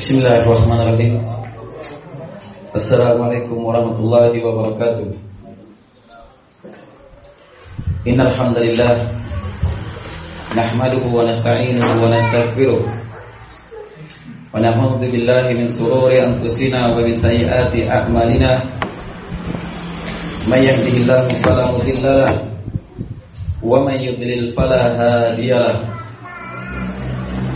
Bismillahirrahmanirrahim. Assalamualaikum warahmatullahi wabarakatuh. Innal hamdalillah nahmaduhu wa nasta'inuhu wa nastaghfiruh. Wa na'udzu billahi min sururi anfusina wa min sayyiati a'malina. May yahdihillahu fala mudilla lahu wa may yudlil fala hadiya lahu.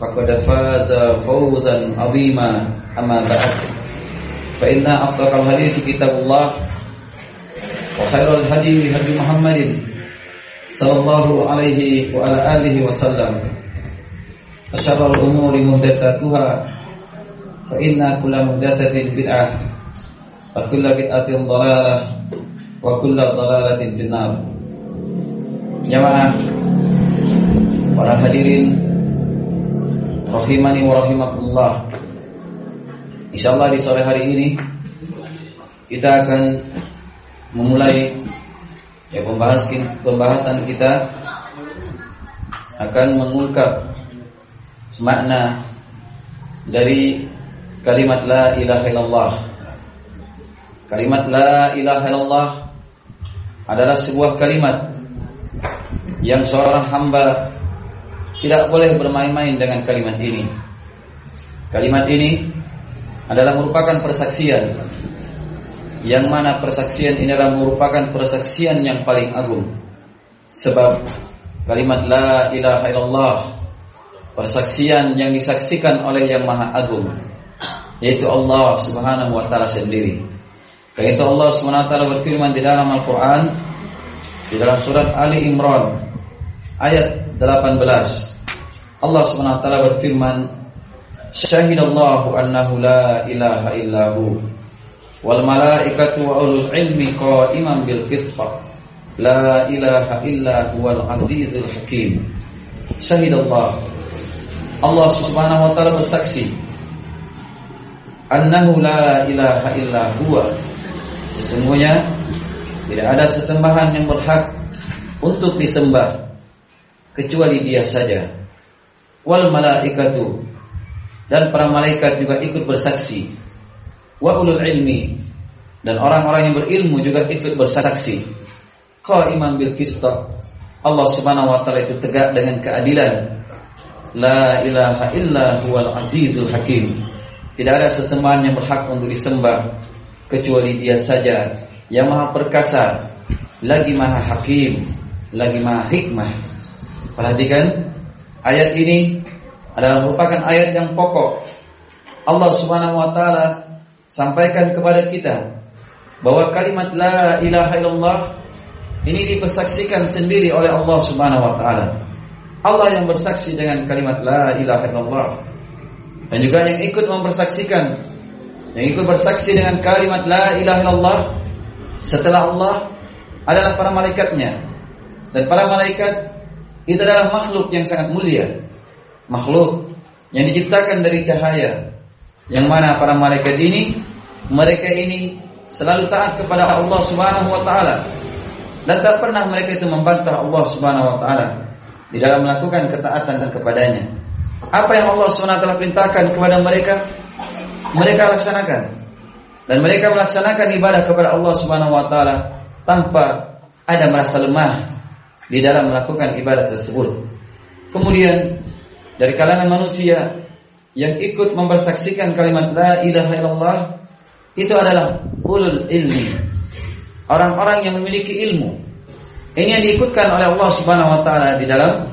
فقد فاز فوزا عظيما أما بعد فإن أصدق الحديث كتاب الله وخير الهدي هدي محمد صلى الله عليه وعلى آله وسلم وشر الأمور محدثاتها فإن كل محدثة بدعة وكل بدعة ضلالة وكل ضلالة في النار Jamaah para hadirin rahimani wa rahimakumullah. Insyaallah di sore hari ini kita akan memulai ya pembahasan pembahasan kita akan mengungkap makna dari kalimat la ilaha illallah. Kalimat la ilaha illallah adalah sebuah kalimat yang seorang hamba tidak boleh bermain-main dengan kalimat ini. Kalimat ini adalah merupakan persaksian yang mana persaksian ini adalah merupakan persaksian yang paling agung. Sebab kalimat la ilaha illallah persaksian yang disaksikan oleh yang maha agung yaitu Allah Subhanahu wa taala sendiri. Karena itu Allah Subhanahu wa taala berfirman di dalam Al-Qur'an di dalam surat Ali Imran ayat 18 Allah Subhanahu wa taala berfirman Syahidallahu annahu la ilaha illahu wal malaikatu wa ulul ilmi qa'iman bil qisth la ilaha illa huwal azizul hakim. Syahidallah Allah Subhanahu wa taala bersaksi annahu la ilaha illa huwa. Sesungguhnya tidak ada sesembahan yang berhak untuk disembah kecuali Dia saja. Wal malaikatu dan para malaikat juga ikut bersaksi. Wa ulul ilmi dan orang-orang yang berilmu juga ikut bersaksi. Qaiman bil qist. Allah Subhanahu wa taala itu tegak dengan keadilan. La ilaha illa huwal azizul hakim. Tidak ada sesembahan yang berhak untuk disembah kecuali Dia saja yang maha perkasa, lagi maha hakim, lagi maha hikmah. Perhatikan ayat ini adalah merupakan ayat yang pokok. Allah Subhanahu wa taala sampaikan kepada kita bahwa kalimat la ilaha illallah ini dipersaksikan sendiri oleh Allah Subhanahu wa taala. Allah yang bersaksi dengan kalimat la ilaha illallah. Dan juga yang ikut mempersaksikan yang ikut bersaksi dengan kalimat la ilaha illallah setelah Allah adalah para malaikatnya. Dan para malaikat itu adalah makhluk yang sangat mulia. Makhluk yang diciptakan dari cahaya. Yang mana para malaikat ini mereka ini selalu taat kepada Allah Subhanahu wa taala. Dan tak pernah mereka itu membantah Allah Subhanahu wa taala di dalam melakukan ketaatan dan kepadanya. Apa yang Allah Subhanahu wa taala perintahkan kepada mereka, mereka laksanakan. Dan mereka melaksanakan ibadah kepada Allah Subhanahu wa taala tanpa ada merasa lemah di dalam melakukan ibadah tersebut. Kemudian dari kalangan manusia yang ikut mempersaksikan kalimat la ilaha illallah itu adalah ulul ilmi. orang-orang yang memiliki ilmu. Ini yang diikutkan oleh Allah Subhanahu wa taala di dalam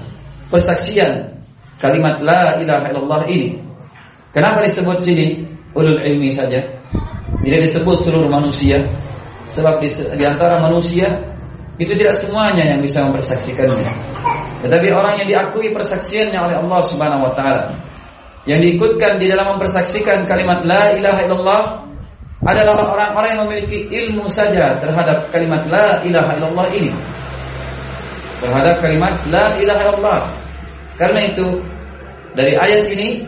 persaksian kalimat la ilaha illallah ini. Kenapa disebut sini ulul ilmi saja? Tidak disebut seluruh manusia sebab di, di antara manusia itu tidak semuanya yang bisa mempersaksikannya. Tetapi orang yang diakui persaksiannya oleh Allah Subhanahu wa taala yang diikutkan di dalam mempersaksikan kalimat la ilaha illallah adalah orang-orang yang memiliki ilmu saja terhadap kalimat la ilaha illallah ini. Terhadap kalimat la ilaha illallah. Karena itu dari ayat ini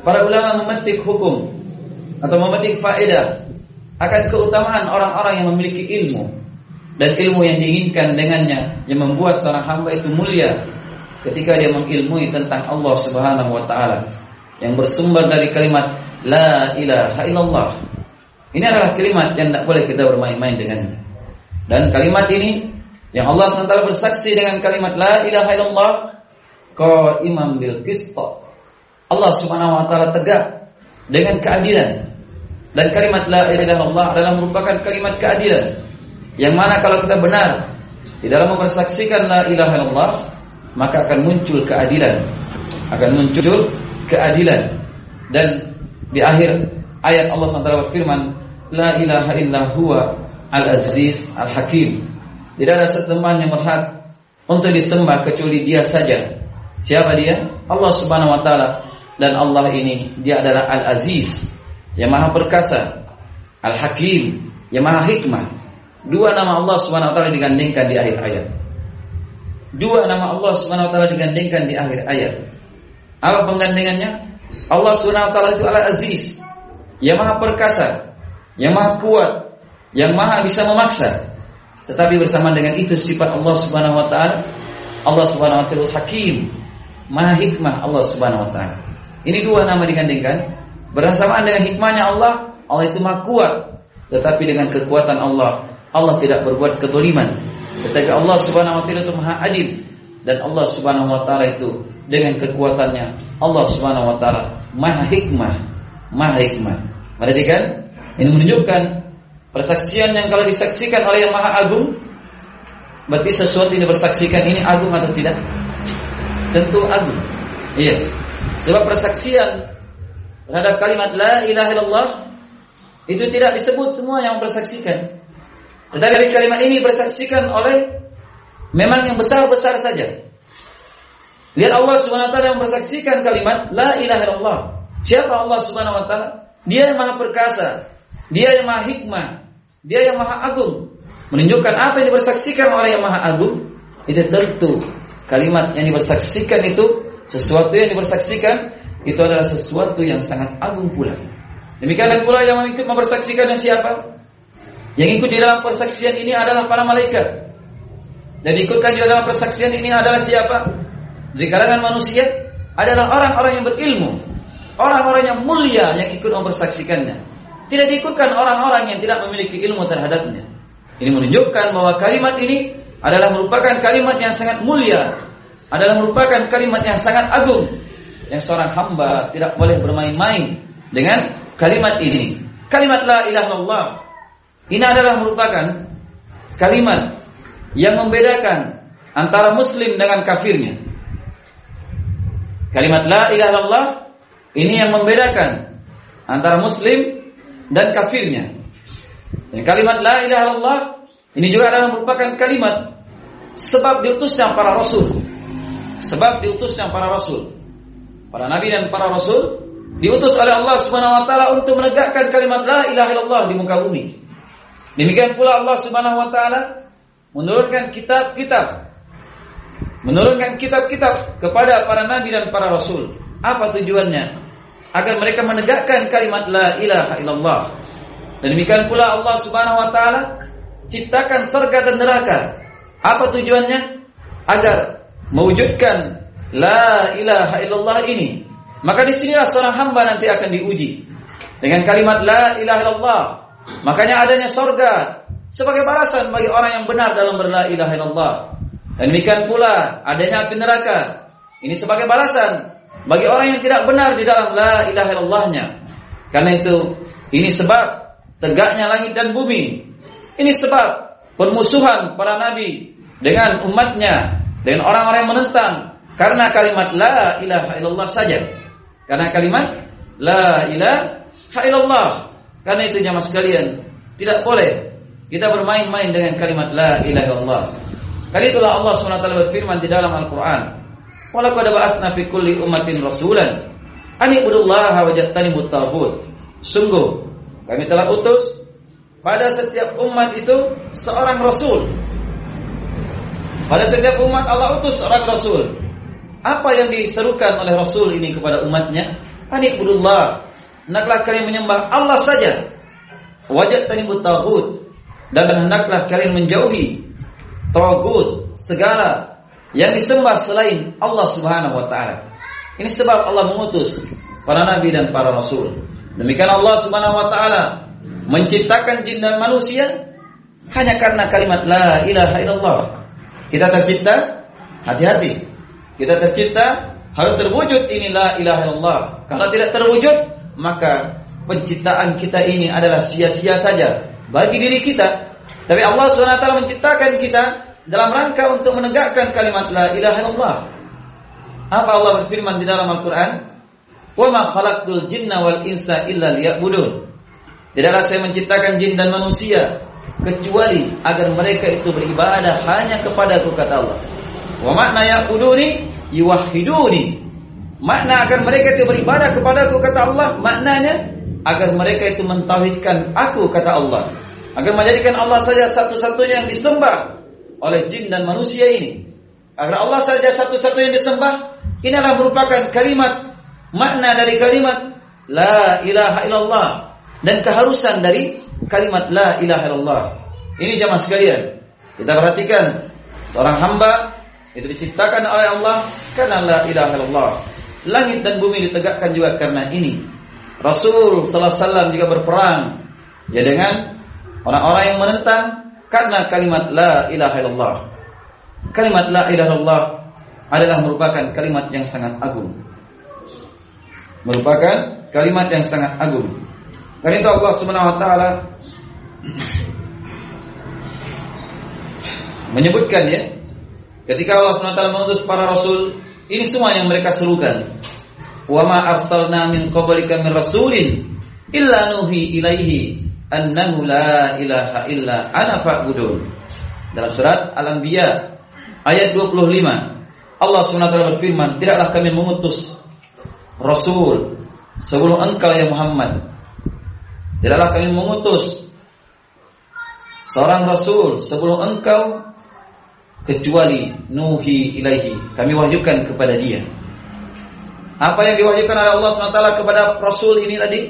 para ulama memetik hukum atau memetik faedah akan keutamaan orang-orang yang memiliki ilmu dan ilmu yang diinginkan dengannya yang membuat seorang hamba itu mulia ketika dia mengilmui tentang Allah Subhanahu wa taala yang bersumber dari kalimat la ilaha illallah. Ini adalah kalimat yang tidak boleh kita bermain-main dengannya. Dan kalimat ini yang Allah SWT bersaksi dengan kalimat la ilaha illallah imam bil qist. Allah Subhanahu wa taala tegak dengan keadilan. Dan kalimat la ilaha illallah adalah merupakan kalimat keadilan yang mana kalau kita benar di dalam mempersaksikan la ilaha illallah, maka akan muncul keadilan. Akan muncul keadilan. Dan di akhir ayat Allah SWT berfirman, La ilaha illa huwa al-aziz al-hakim. Tidak ada sesembahan yang berhak untuk disembah kecuali dia saja. Siapa dia? Allah Subhanahu wa taala. Dan Allah ini dia adalah Al-Aziz, yang Maha Perkasa, Al-Hakim, yang Maha Hikmah. Dua nama Allah Subhanahu wa taala digandingkan di akhir ayat. Dua nama Allah Subhanahu wa taala digandingkan di akhir ayat. Apa penggandingannya? Allah Subhanahu wa taala itu Al-Aziz, yang Maha Perkasa, yang Maha Kuat, yang Maha bisa memaksa. Tetapi bersama dengan itu sifat Allah Subhanahu wa taala, Allah Subhanahu wa taala Hakim, Maha Hikmah Allah Subhanahu wa taala. Ini dua nama digandingkan bersamaan dengan hikmahnya Allah, Allah itu Maha Kuat. Tetapi dengan kekuatan Allah, Allah tidak berbuat ketoliman. Ketika Allah Subhanahu wa taala itu Maha Adil dan Allah Subhanahu wa taala itu dengan kekuatannya Allah Subhanahu wa taala Maha Hikmah, Maha Hikmah. kan? Ini menunjukkan persaksian yang kalau disaksikan oleh yang Maha Agung berarti sesuatu yang dipersaksikan ini agung atau tidak? Tentu agung. Iya. Sebab persaksian terhadap kalimat la ilaha illallah itu tidak disebut semua yang bersaksikan. Tetapi dari kalimat ini bersaksikan oleh memang yang besar-besar saja. Lihat Allah Subhanahu wa taala yang bersaksikan kalimat la ilaha illallah. Siapa Allah Subhanahu wa taala? Dia yang maha perkasa, dia yang maha hikmah, dia yang maha agung. Menunjukkan apa yang dibersaksikan oleh yang maha agung, itu tentu kalimat yang dibersaksikan itu sesuatu yang dibersaksikan itu adalah sesuatu yang sangat agung pula. Demikian pula yang ikut mempersaksikan siapa? Yang ikut di dalam persaksian ini adalah para malaikat. Dan ikutkan juga dalam persaksian ini adalah siapa? Di kalangan manusia adalah orang-orang yang berilmu, orang-orang yang mulia yang ikut mempersaksikannya. Tidak diikutkan orang-orang yang tidak memiliki ilmu terhadapnya. Ini menunjukkan bahwa kalimat ini adalah merupakan kalimat yang sangat mulia, adalah merupakan kalimat yang sangat agung yang seorang hamba tidak boleh bermain-main dengan kalimat ini. Kalimat la ilaha illallah ini adalah merupakan kalimat yang membedakan antara muslim dengan kafirnya. Kalimat la ilaha illallah ini yang membedakan antara muslim dan kafirnya. Dan kalimat la ilaha illallah ini juga adalah merupakan kalimat sebab diutusnya para rasul. Sebab diutusnya para rasul. Para nabi dan para rasul diutus oleh Allah Subhanahu wa taala untuk menegakkan kalimat la ilaha illallah di muka bumi. Demikian pula Allah Subhanahu wa taala menurunkan kitab-kitab menurunkan kitab-kitab kepada para nabi dan para rasul. Apa tujuannya? Agar mereka menegakkan kalimat la ilaha illallah. Dan demikian pula Allah Subhanahu wa taala ciptakan surga dan neraka. Apa tujuannya? Agar mewujudkan la ilaha illallah ini. Maka di sinilah seorang hamba nanti akan diuji dengan kalimat la ilaha illallah Makanya adanya sorga sebagai balasan bagi orang yang benar dalam berla ilaha illallah. Dan demikian pula adanya api neraka. Ini sebagai balasan bagi orang yang tidak benar di dalam la ilaha illallahnya. Karena itu ini sebab tegaknya langit dan bumi. Ini sebab permusuhan para nabi dengan umatnya, dengan orang-orang yang menentang karena kalimat la ilaha illallah saja. Karena kalimat la ilaha illallah. Karena itu jamaah sekalian, tidak boleh kita bermain-main dengan kalimat la ilaha illallah. Karena itulah Allah SWT berfirman di dalam Al-Qur'an, "Wa laqad ba'atsna fi kulli ummatin rasulan an ibudullaha wa jattanibut taghut." Sungguh kami telah utus pada setiap umat itu seorang rasul. Pada setiap umat Allah utus seorang rasul. Apa yang diserukan oleh rasul ini kepada umatnya? Anikbudullah. Hendaklah kalian menyembah Allah saja. Wajat tanibut taghut. Dan hendaklah kalian menjauhi tagut segala yang disembah selain Allah Subhanahu wa taala. Ini sebab Allah mengutus para nabi dan para rasul. Demikian Allah Subhanahu wa taala menciptakan jin dan manusia hanya karena kalimat la ilaha illallah. Kita tercipta hati-hati. Kita tercipta harus terwujud ini la ilaha illallah. Kalau tidak terwujud, maka penciptaan kita ini adalah sia-sia saja bagi diri kita. Tapi Allah SWT menciptakan kita dalam rangka untuk menegakkan kalimat la ilaha illallah. Apa Allah berfirman di dalam Al-Qur'an? Wa ma khalaqtul jinna wal insa illa liya'budun. Tidaklah saya menciptakan jin dan manusia kecuali agar mereka itu beribadah hanya kepadaku kata Allah. Wa makna ya'buduni yuwahhiduni. Makna agar mereka itu beribadah kepadaku kata Allah, maknanya agar mereka itu mentauhidkan aku kata Allah. Agar menjadikan Allah saja satu-satunya yang disembah oleh jin dan manusia ini. Agar Allah saja satu-satunya yang disembah, inilah merupakan kalimat makna dari kalimat la ilaha illallah dan keharusan dari kalimat la ilaha illallah. Ini jamaah sekalian. Kita perhatikan seorang hamba itu diciptakan oleh Allah karena la ilaha illallah. Langit dan bumi ditegakkan juga karena ini. Rasul sallallahu alaihi wasallam juga berperang ya dengan orang-orang yang menentang karena kalimat la ilaha illallah. Kalimat la ilaha illallah adalah merupakan kalimat yang sangat agung merupakan kalimat yang sangat agung. Karena itu Allah Subhanahu wa taala menyebutkan ya ketika Allah taala mengutus para rasul ini semua yang mereka serukan. Wa ma arsalna min qablika min rasulin illa nuhi ilaihi annahu la ilaha illa ana fa'budun. Dalam surat Al-Anbiya ayat 25 Allah SWT berfirman, tidaklah kami mengutus Rasul sebelum engkau ya Muhammad. Tidaklah kami mengutus seorang Rasul sebelum engkau kecuali nuhi ilaihi. Kami wahyukan kepada dia. Apa yang diwahyukan oleh Allah SWT kepada Rasul ini tadi?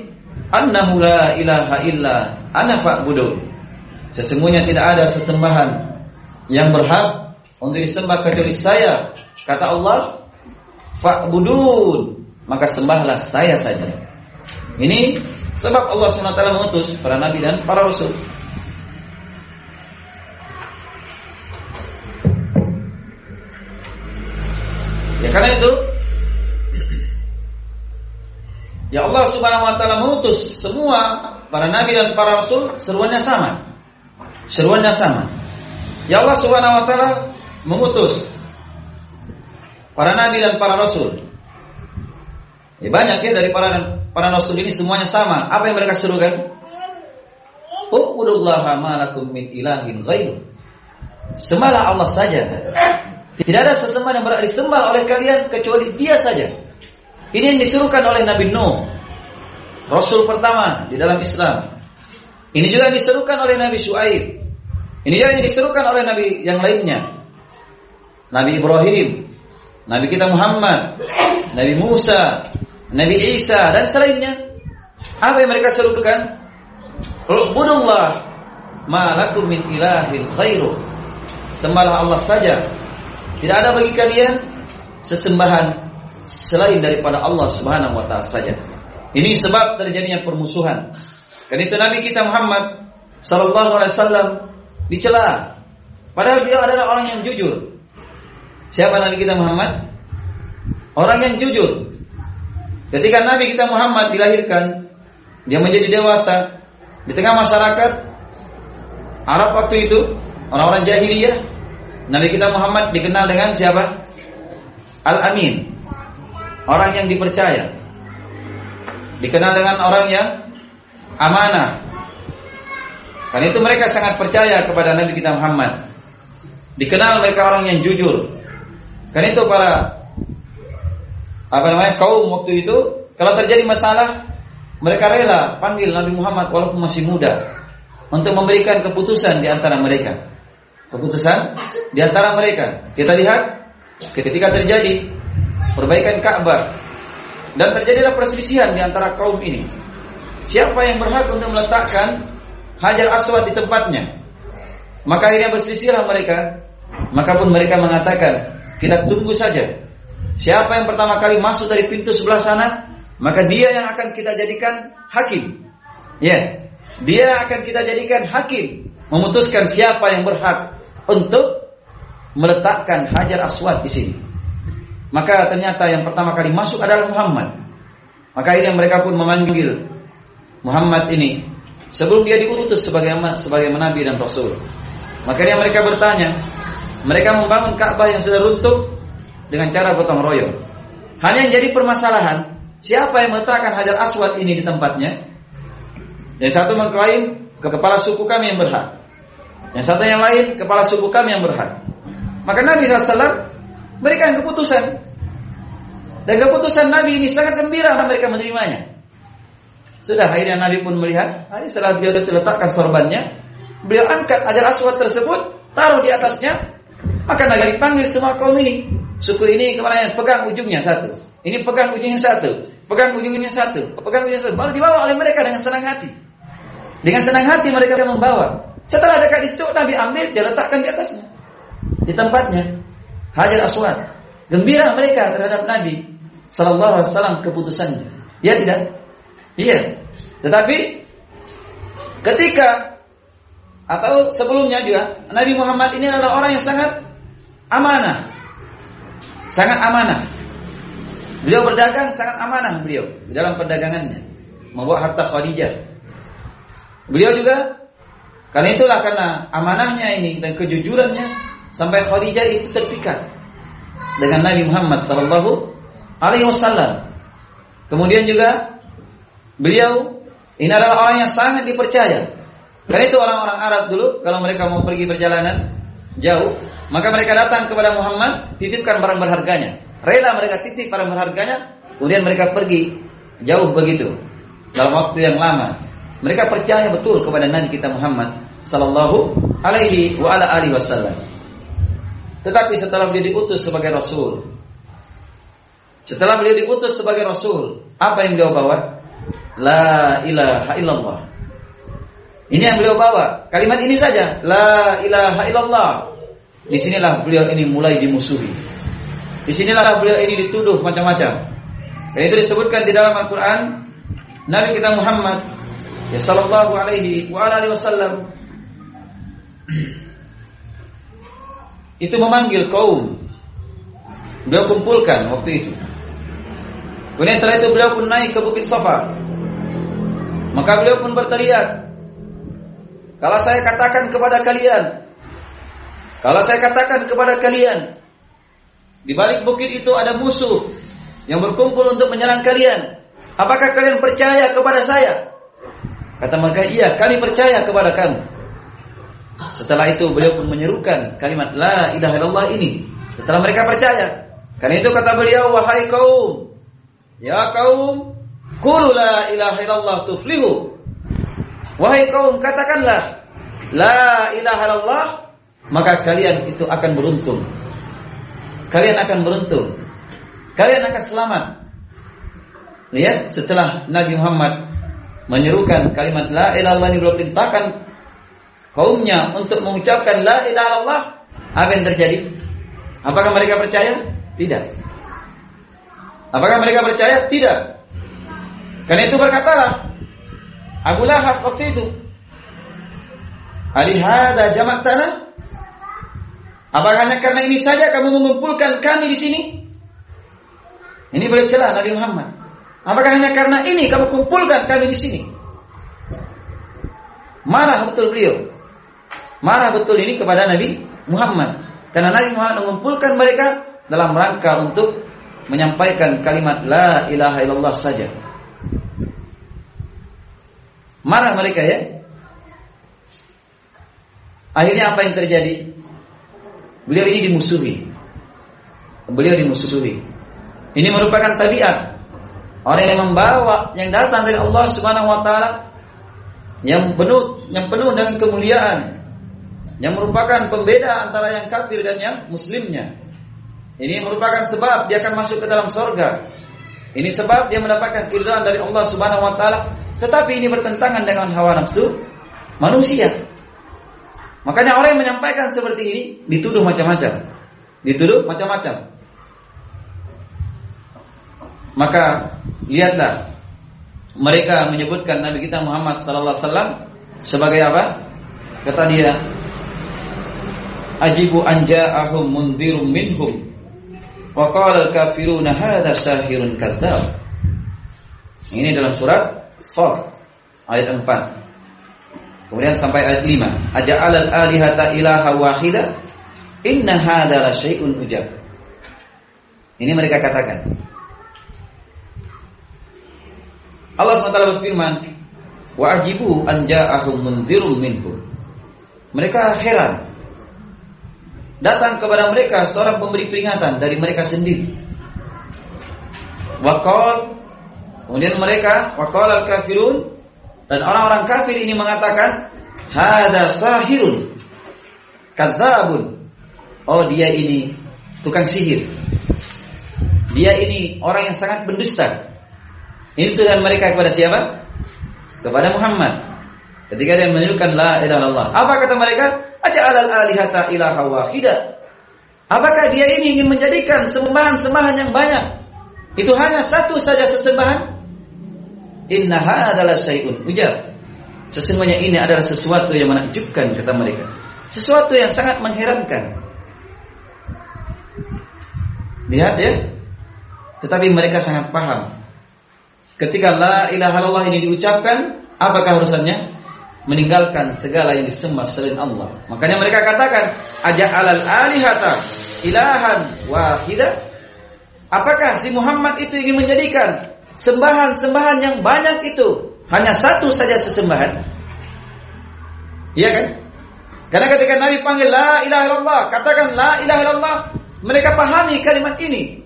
Annahu la ilaha illa ana fa'budu. Sesungguhnya tidak ada sesembahan yang berhak untuk disembah kecuali saya. Kata Allah, fa'budun maka sembahlah saya saja. Ini sebab Allah SWT mengutus para nabi dan para rasul. Karena itu Ya Allah Subhanahu wa taala mengutus semua para nabi dan para rasul seruannya sama. Seruannya sama. Ya Allah Subhanahu wa taala mengutus para nabi dan para rasul Ya, banyak ya dari para para rasul ini semuanya sama. Apa yang mereka serukan? Ubudullaha ma lakum min ilahin ghairu. Sembahlah Allah saja. Tidak ada sesembahan yang berhak disembah oleh kalian kecuali Dia saja. Ini yang disuruhkan oleh Nabi Nuh. Rasul pertama di dalam Islam. Ini juga yang diserukan oleh Nabi Shu'aib. Ini juga yang diserukan oleh Nabi yang lainnya. Nabi Ibrahim, Nabi kita Muhammad, Nabi Musa, Nabi Isa dan selainnya. Apa yang mereka serukan? Ubudullah ma lakum min ilahin khairu. Sembahlah Allah saja. Tidak ada bagi kalian sesembahan selain daripada Allah Subhanahu wa taala saja. Ini sebab terjadinya permusuhan. Karena itu Nabi kita Muhammad sallallahu alaihi wasallam dicela. Padahal dia adalah orang yang jujur. Siapa Nabi kita Muhammad? Orang yang jujur. Ketika Nabi kita Muhammad dilahirkan, dia menjadi dewasa di tengah masyarakat Arab waktu itu, orang-orang jahiliyah, Nabi kita Muhammad dikenal dengan siapa? Al-Amin. Orang yang dipercaya. Dikenal dengan orang yang amanah. Karena itu mereka sangat percaya kepada Nabi kita Muhammad. Dikenal mereka orang yang jujur. Karena itu para apa namanya kaum waktu itu kalau terjadi masalah mereka rela panggil Nabi Muhammad walaupun masih muda untuk memberikan keputusan di antara mereka. Keputusan di antara mereka. Kita lihat ketika terjadi perbaikan Ka'bah dan terjadilah perselisihan di antara kaum ini. Siapa yang berhak untuk meletakkan Hajar Aswad di tempatnya? Maka akhirnya berselisihlah mereka. Maka pun mereka mengatakan, kita tunggu saja Siapa yang pertama kali masuk dari pintu sebelah sana, maka dia yang akan kita jadikan hakim. Ya, dia akan kita jadikan hakim, memutuskan siapa yang berhak untuk meletakkan hajar aswad di sini. Maka ternyata yang pertama kali masuk adalah Muhammad. Maka ini mereka pun memanggil Muhammad ini sebelum dia diutus sebagai sebagai nabi dan rasul. Maka yang mereka bertanya, mereka membangun Ka'bah yang sudah runtuh dengan cara gotong royong. Hanya yang jadi permasalahan, siapa yang meletakkan hajar aswad ini di tempatnya? Yang satu mengklaim ke kepala suku kami yang berhak. Yang satu yang lain kepala suku kami yang berhak. Maka Nabi SAW berikan keputusan. Dan keputusan Nabi ini sangat gembira mereka menerimanya. Sudah akhirnya Nabi pun melihat, setelah dia letakkan sorbannya, beliau angkat ajar aswad tersebut, taruh di atasnya, maka Nabi panggil semua kaum ini. Suku ini kepalanya pegang ujungnya satu. Ini pegang ujungnya satu. Pegang ujungnya satu. Pegang ujungnya satu. Malah dibawa oleh mereka dengan senang hati. Dengan senang hati mereka membawa. Setelah dekat di situ Nabi ambil dia letakkan di atasnya. Di tempatnya. Hajar Aswad. Gembira mereka terhadap Nabi Sallallahu Alaihi Wasallam keputusannya. Ya tidak? Iya. Tetapi ketika atau sebelumnya juga Nabi Muhammad ini adalah orang yang sangat amanah sangat amanah. Beliau berdagang sangat amanah beliau dalam perdagangannya, membawa harta Khadijah. Beliau juga karena itulah karena amanahnya ini dan kejujurannya sampai Khadijah itu terpikat dengan Nabi Muhammad sallallahu alaihi wasallam. Kemudian juga beliau ini adalah orang yang sangat dipercaya. Karena itu orang-orang Arab dulu kalau mereka mau pergi perjalanan jauh, maka mereka datang kepada Muhammad, titipkan barang berharganya. Rela mereka titip barang berharganya, kemudian mereka pergi jauh begitu dalam waktu yang lama. Mereka percaya betul kepada Nabi kita Muhammad sallallahu alaihi wa ala alihi wasallam. Tetapi setelah beliau diutus sebagai rasul, setelah beliau diutus sebagai rasul, apa yang beliau bawa? La ilaha illallah. Ini yang beliau bawa. Kalimat ini saja. La ilaha illallah. Di sinilah beliau ini mulai dimusuhi. Di sinilah beliau ini dituduh macam-macam. Dan itu disebutkan di dalam Al-Quran. Nabi kita Muhammad ya sallallahu alaihi wa alihi wasallam itu memanggil kaum. Beliau kumpulkan waktu itu. Kemudian setelah itu beliau pun naik ke Bukit Safa. Maka beliau pun berteriak, kalau saya katakan kepada kalian kalau saya katakan kepada kalian, di balik bukit itu ada musuh yang berkumpul untuk menyerang kalian. Apakah kalian percaya kepada saya? Kata mereka, iya, kami percaya kepada kamu. Setelah itu beliau pun menyerukan kalimat la ilaha illallah ini. Setelah mereka percaya. Karena itu kata beliau, wahai kaum, ya kaum, qulu la ilaha illallah tuflihu. Wahai kaum, katakanlah la ilaha illallah maka kalian itu akan beruntung. Kalian akan beruntung. Kalian akan selamat. Lihat setelah Nabi Muhammad menyerukan kalimat la ilaha illallah ini belum perintahkan kaumnya untuk mengucapkan la ilaha illallah, apa yang terjadi? Apakah mereka percaya? Tidak. Apakah mereka percaya? Tidak. Karena itu berkatalah Abu Lahab waktu itu, "Alihada jamak tanah Apakah hanya karena ini saja kamu mengumpulkan kami di sini? Ini boleh celah Nabi Muhammad. Apakah hanya karena ini kamu kumpulkan kami di sini? Marah betul beliau. Marah betul ini kepada Nabi Muhammad. Karena Nabi Muhammad mengumpulkan mereka dalam rangka untuk menyampaikan kalimat la ilaha illallah saja. Marah mereka ya. Akhirnya apa yang terjadi? Beliau ini dimusuhi. Beliau dimusuhi. Ini merupakan tabiat orang yang membawa yang datang dari Allah Subhanahu wa taala yang penuh yang penuh dengan kemuliaan yang merupakan pembeda antara yang kafir dan yang muslimnya. Ini merupakan sebab dia akan masuk ke dalam sorga. Ini sebab dia mendapatkan keridhaan dari Allah Subhanahu wa taala, tetapi ini bertentangan dengan hawa nafsu manusia. Makanya orang yang menyampaikan seperti ini dituduh macam-macam. Dituduh macam-macam. Maka lihatlah mereka menyebutkan Nabi kita Muhammad sallallahu alaihi wasallam sebagai apa? Kata dia, "Ajibu anja'ahum mundirum minhum." Wa qala al-kafiruna hadha sahirun kadzdzab. Ini dalam surat Sad ayat 4. Kemudian sampai ayat 5. Aja'al al-alihata ilaha wahida? Inna hadza la syai'un ujab. Ini mereka katakan. Allah SWT berfirman, "Wa ajibu an ja'ahum minhum." Mereka heran. Datang kepada mereka seorang pemberi peringatan dari mereka sendiri. Wakal kemudian mereka wakal al-kafirun dan orang-orang kafir ini mengatakan hada sahirun kadzabun. Oh, dia ini tukang sihir. Dia ini orang yang sangat berdusta. Ini tuduhan mereka kepada siapa? Kepada Muhammad. Ketika dia menunjukkan la ilaha illallah. Apa kata mereka? Aja alal alihata ilaha wahida. Apakah dia ini ingin menjadikan sembahan-sembahan yang banyak? Itu hanya satu saja sesembahan? Innaha adalah syai'un ujar. Sesungguhnya ini adalah sesuatu yang menakjubkan kata mereka. Sesuatu yang sangat mengherankan. Lihat ya. Tetapi mereka sangat paham Ketika la ilaha illallah ini diucapkan, apakah urusannya? Meninggalkan segala yang disembah selain Allah. Makanya mereka katakan, aja alal alihata ilahan wahida. Apakah si Muhammad itu ingin menjadikan sembahan-sembahan yang banyak itu hanya satu saja sesembahan? Iya kan? Karena ketika Nabi panggil la ilaha illallah, katakan la ilaha illallah, mereka pahami kalimat ini.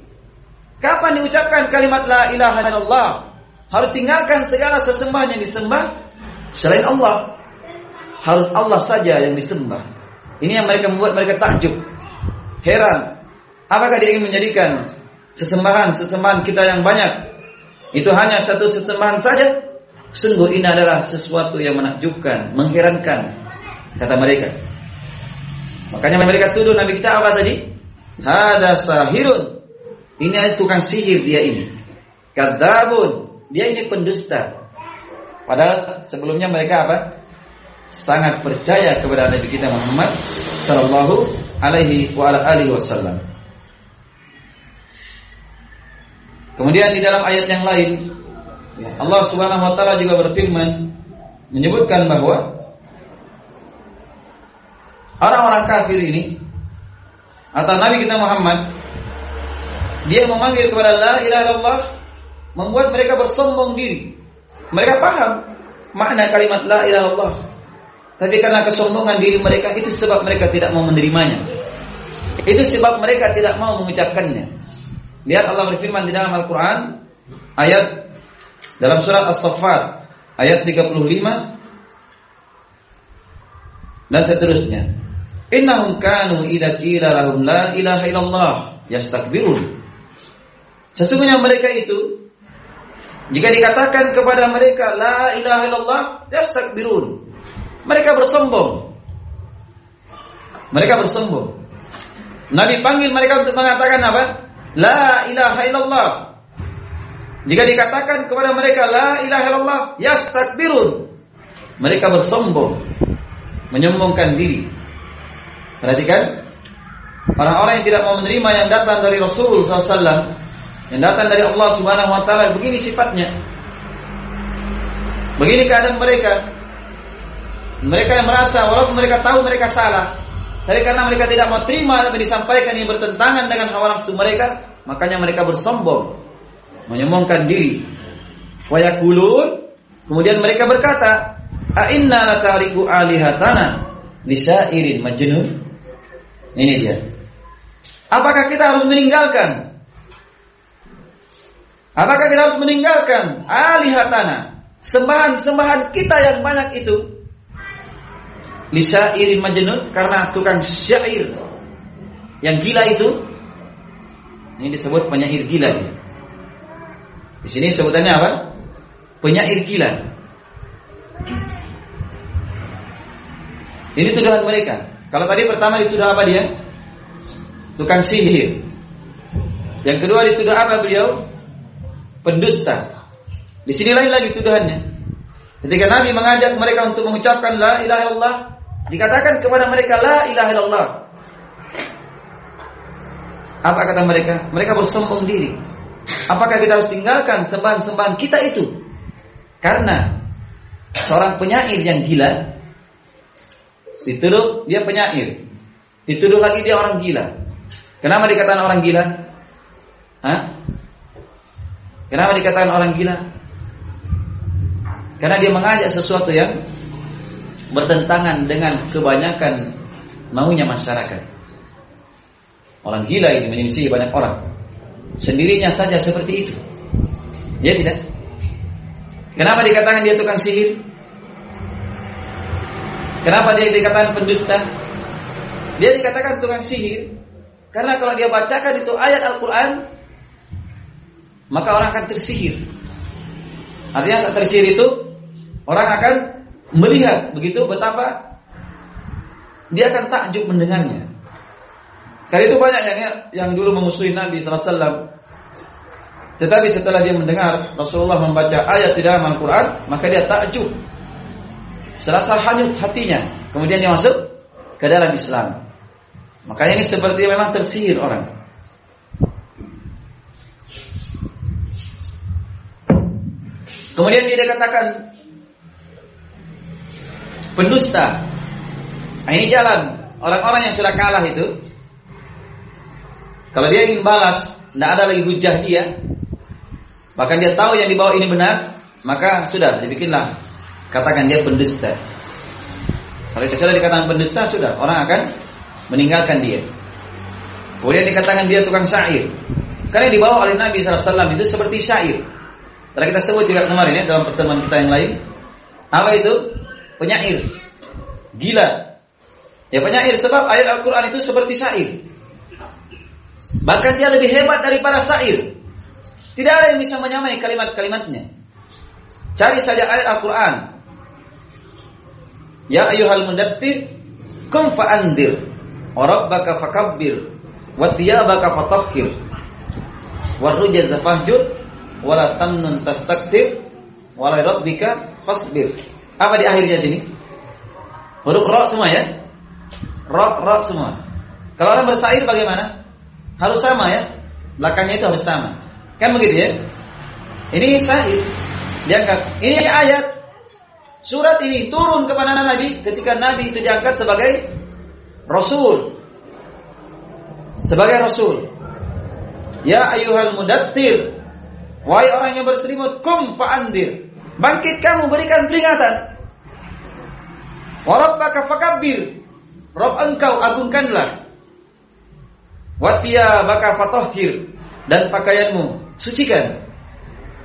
Kapan diucapkan kalimat la ilaha illallah? Harus tinggalkan segala sesembahan yang disembah selain Allah. Harus Allah saja yang disembah. Ini yang mereka membuat mereka takjub. Heran. Apakah dia ingin menjadikan sesembahan sesembahan kita yang banyak itu hanya satu sesembahan saja? Sungguh ini adalah sesuatu yang menakjubkan, mengherankan kata mereka. Makanya mereka tuduh Nabi kita apa tadi? Hada sahirun. Ini tukang sihir dia ini. Kadzabun. Dia ini pendusta. Padahal sebelumnya mereka apa? Sangat percaya kepada Nabi kita Muhammad sallallahu alaihi wa alihi wasallam. Kemudian di dalam ayat yang lain Allah Subhanahu wa taala juga berfirman menyebutkan bahwa orang-orang kafir ini atau Nabi kita Muhammad dia memanggil kepada la ilaha membuat mereka bersombong diri. Mereka paham makna kalimat la ilaha illallah. Tapi karena kesombongan diri mereka itu sebab mereka tidak mau menerimanya. Itu sebab mereka tidak mau mengucapkannya. Lihat Allah berfirman di dalam Al-Qur'an ayat dalam surat As-Saffat ayat 35 dan seterusnya. Innahum kanu idza qila lahum la ilaha illallah yastakbirun. Sesungguhnya mereka itu jika dikatakan kepada mereka la ilaha illallah, yastakbirun. Mereka bersombong. Mereka bersombong. Nabi panggil mereka untuk mengatakan apa? La ilaha illallah. Jika dikatakan kepada mereka la ilaha illallah, yastakbirun. Mereka bersombong, menyombongkan diri. Perhatikan, orang-orang yang tidak mau menerima yang datang dari Rasul SAW yang datang dari Allah Subhanahu wa taala begini sifatnya. Begini keadaan mereka. Mereka yang merasa walaupun mereka tahu mereka salah, tapi karena mereka tidak mau terima apa disampaikan yang bertentangan dengan hawa nafsu mereka, makanya mereka bersombong, menyombongkan diri. Wayakulun, kemudian mereka berkata, "A inna latariku alihatana lisairin majnun?" Ini dia. Apakah kita harus meninggalkan? Apakah kita harus meninggalkan alihatana? Sembahan-sembahan kita yang banyak itu lisairin majnun karena tukang syair yang gila itu ini disebut penyair gila. Di sini sebutannya apa? Penyair gila. Ini tuduhan mereka. Kalau tadi pertama dituduh apa dia? Tukang sihir. Yang kedua dituduh apa beliau? Pendusta. Di sini lain lagi tuduhannya. Ketika Nabi mengajak mereka untuk mengucapkan la ilaha illallah, dikatakan kepada mereka la ilaha illallah. Apa kata mereka? Mereka bersombong diri. Apakah kita harus tinggalkan sembahan-sembahan kita itu? Karena seorang penyair yang gila dituduh dia penyair. Dituduh lagi dia orang gila. Kenapa dikatakan orang gila? Hah? Kenapa dikatakan orang gila? Karena dia mengajak sesuatu yang bertentangan dengan kebanyakan maunya masyarakat. Orang gila ini menyelisih banyak orang. Sendirinya saja seperti itu. Ya tidak? Kenapa dikatakan dia tukang sihir? Kenapa dia dikatakan pendusta? Dia dikatakan tukang sihir karena kalau dia bacakan itu ayat Al-Qur'an maka orang akan tersihir. Artinya tersihir itu orang akan melihat begitu betapa dia akan takjub mendengarnya. Karena itu banyak yang yang dulu memusuhi Nabi SAW. Tetapi setelah dia mendengar Rasulullah membaca ayat di dalam Al-Quran, maka dia takjub. Serasa hanyut hatinya. Kemudian dia masuk ke dalam Islam. Makanya ini seperti memang tersihir orang. Kemudian dia katakan pendusta. Nah, ini jalan orang-orang yang sudah kalah itu. Kalau dia ingin balas, tidak ada lagi hujah dia. Bahkan dia tahu yang dibawa ini benar, maka sudah dibikinlah katakan dia pendusta. Kalau sudah dikatakan pendusta, sudah orang akan meninggalkan dia. Kemudian dikatakan dia tukang syair. Karena dibawa oleh Nabi SAW itu seperti syair. Telah kita sebut juga kemarin ya dalam pertemuan kita yang lain. Apa itu? penyair. Gila. Ya penyair sebab ayat Al-Quran itu seperti syair. Bahkan dia lebih hebat daripada syair. Tidak ada yang bisa menyamai kalimat-kalimatnya. Cari saja ayat Al-Quran. Ya ayuhal mundathir, kum fa'andir. Warabbaka fakabbir. Wathiyabaka fatahhir. Warrujaz fahjur. Wala tamnun tastakthir. Wala rabbika fasbir. Apa di akhirnya sini? Huruf ro semua ya? Ro ro semua. Kalau orang bersair bagaimana? Harus sama ya. Belakangnya itu harus sama. Kan begitu ya? Ini syair. Diangkat. Ini ayat. Surat ini turun kepada Nabi ketika Nabi itu diangkat sebagai Rasul. Sebagai Rasul. Ya ayuhal mudathir. Wahai orang yang berselimut, kum fa'andir. Bangkit kamu berikan peringatan. Warabbaka fakabbir. Rob engkau agungkanlah. Watia baka fatohir dan pakaianmu sucikan.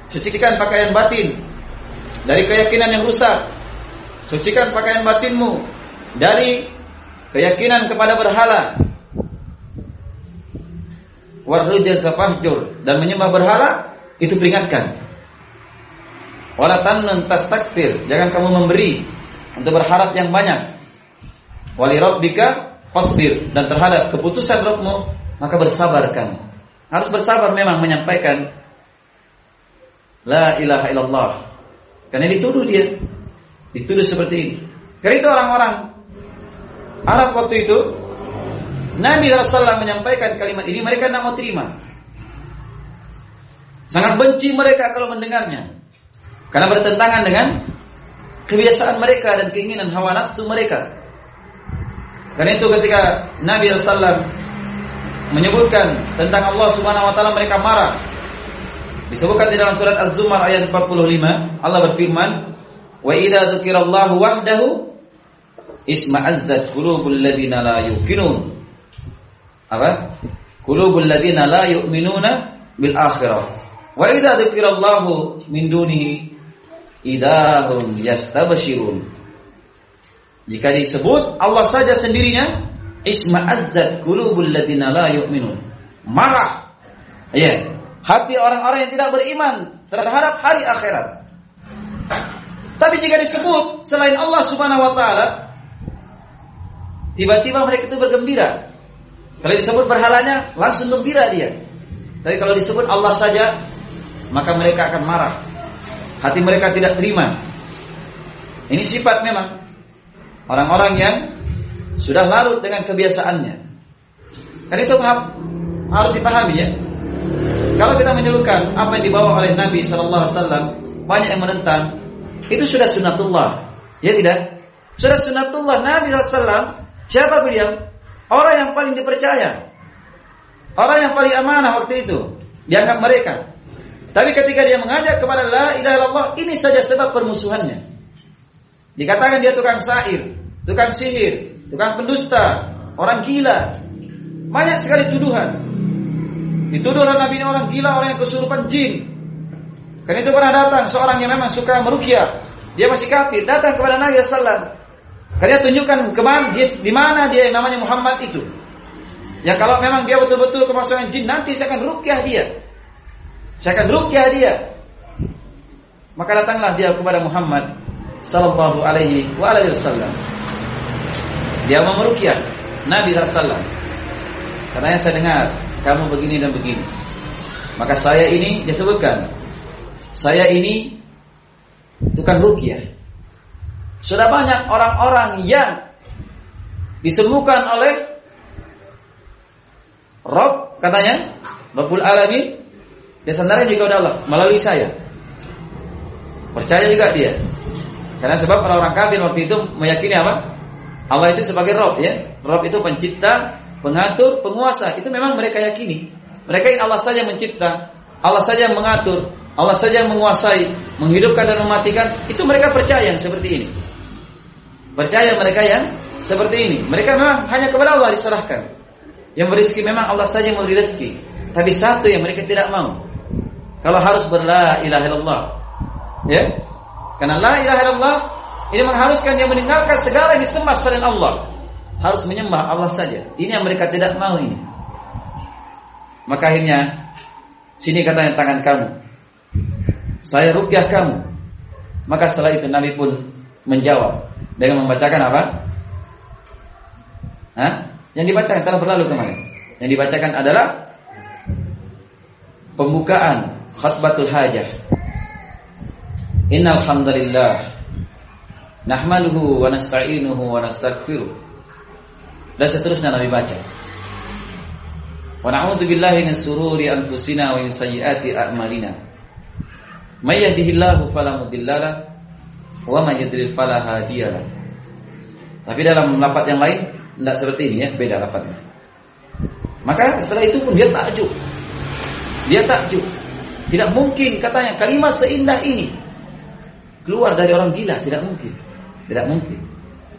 Sucikan pakaian batin dari keyakinan yang rusak. Sucikan pakaian batinmu dari keyakinan kepada berhala. Fahjur dan menyembah berhala itu peringatkan. Wala tamnun tastakfir. Jangan kamu memberi untuk berharap yang banyak. Wali rabbika fasbir dan terhadap keputusan Rabbmu maka bersabarkan. Harus bersabar memang menyampaikan la ilaha illallah. Karena dituduh dia. Dituduh seperti ini. Karena itu orang-orang Arab waktu itu Nabi SAW menyampaikan kalimat ini mereka tidak mau terima. Sangat benci mereka kalau mendengarnya. Karena bertentangan dengan kebiasaan mereka dan keinginan hawa nafsu mereka. Karena itu ketika Nabi SAW menyebutkan tentang Allah Subhanahu wa taala mereka marah. Disebutkan di dalam surat Az-Zumar ayat 45, Allah berfirman, "Wa idza dzukirallahu wahdahu isma'azzat qulubul ladzina la yuqinun." Apa? Qulubul ladzina la yu'minuna bil akhirah. Wa idza dzukirallahu min dunihi idahum yastabshirun. Jika disebut Allah saja sendirinya, isma'azzat qulubul ladzina la yu'minun. Marah. Ya, hati orang-orang yang tidak beriman terhadap hari akhirat. Tapi jika disebut selain Allah Subhanahu wa taala, tiba-tiba mereka itu bergembira. Kalau disebut berhalanya, langsung gembira dia. Tapi kalau disebut Allah saja, maka mereka akan marah. Hati mereka tidak terima. Ini sifat memang orang-orang yang sudah larut dengan kebiasaannya. Kan itu harus dipahami ya. Kalau kita menyebutkan apa yang dibawa oleh Nabi Shallallahu Alaihi Wasallam, banyak yang menentang. Itu sudah sunatullah, ya tidak? Sudah sunatullah Nabi SAW. Siapa beliau? Orang yang paling dipercaya. Orang yang paling amanah waktu itu. Dianggap mereka. Tapi ketika dia mengajak kepada la ilaha illallah, ini saja sebab permusuhannya. Dikatakan dia tukang syair, tukang sihir, tukang pendusta, orang gila. Banyak sekali tuduhan. Dituduh oleh Nabi ini orang gila, orang yang kesurupan jin. Karena itu pernah datang seorang yang memang suka merukyah. Dia masih kafir, datang kepada Nabi sallallahu Karena tunjukkan ke mana dia, di mana dia yang namanya Muhammad itu. Yang kalau memang dia betul-betul kemasukan jin, nanti saya akan rukyah dia. Saya akan rukyah dia. Maka datanglah dia kepada Muhammad sallallahu alaihi wa alihi wasallam. Dia mau merukyah Nabi sallallahu Karena saya dengar kamu begini dan begini. Maka saya ini disebutkan saya ini tukang rukyah. Sudah banyak orang-orang yang disembuhkan oleh Rob katanya, Rabbul Alamin, dia sandaran juga udah Allah melalui saya. Percaya juga dia. Karena sebab orang-orang kafir waktu itu meyakini apa? Allah itu sebagai Rob ya. Rob itu pencipta, pengatur, penguasa. Itu memang mereka yakini. Mereka ingin Allah saja mencipta, Allah saja mengatur, Allah saja menguasai, menghidupkan dan mematikan. Itu mereka percaya yang seperti ini. Percaya mereka yang seperti ini. Mereka memang hanya kepada Allah diserahkan. Yang berizki memang Allah saja yang memberi rezeki. Tapi satu yang mereka tidak mau. Kalau harus berla ilaha illallah. Ya. Karena la ilaha illallah ini mengharuskan dia meninggalkan segala yang disembah selain Allah. Harus menyembah Allah saja. Ini yang mereka tidak mau ini. Maka akhirnya sini kata yang tangan kamu. Saya rukyah kamu. Maka setelah itu Nabi pun menjawab dengan membacakan apa? Hah? Yang dibacakan telah berlalu kemarin. Yang dibacakan adalah pembukaan khutbatul hajah. Innal hamdalillah nahmaduhu wa nasta'inuhu wa nastaghfiruh. Dan seterusnya Nabi baca. Wa na'udzu billahi min sururi anfusina wa min sayyiati a'malina. May yahdihillahu fala mudhillalah wa may yudlil fala hadiyalah. Tapi dalam lafaz yang lain tidak seperti ini ya, beda lafaznya. Maka setelah itu pun dia takjub. Dia takjub. Tidak mungkin katanya kalimat seindah ini keluar dari orang gila, tidak mungkin. Tidak mungkin.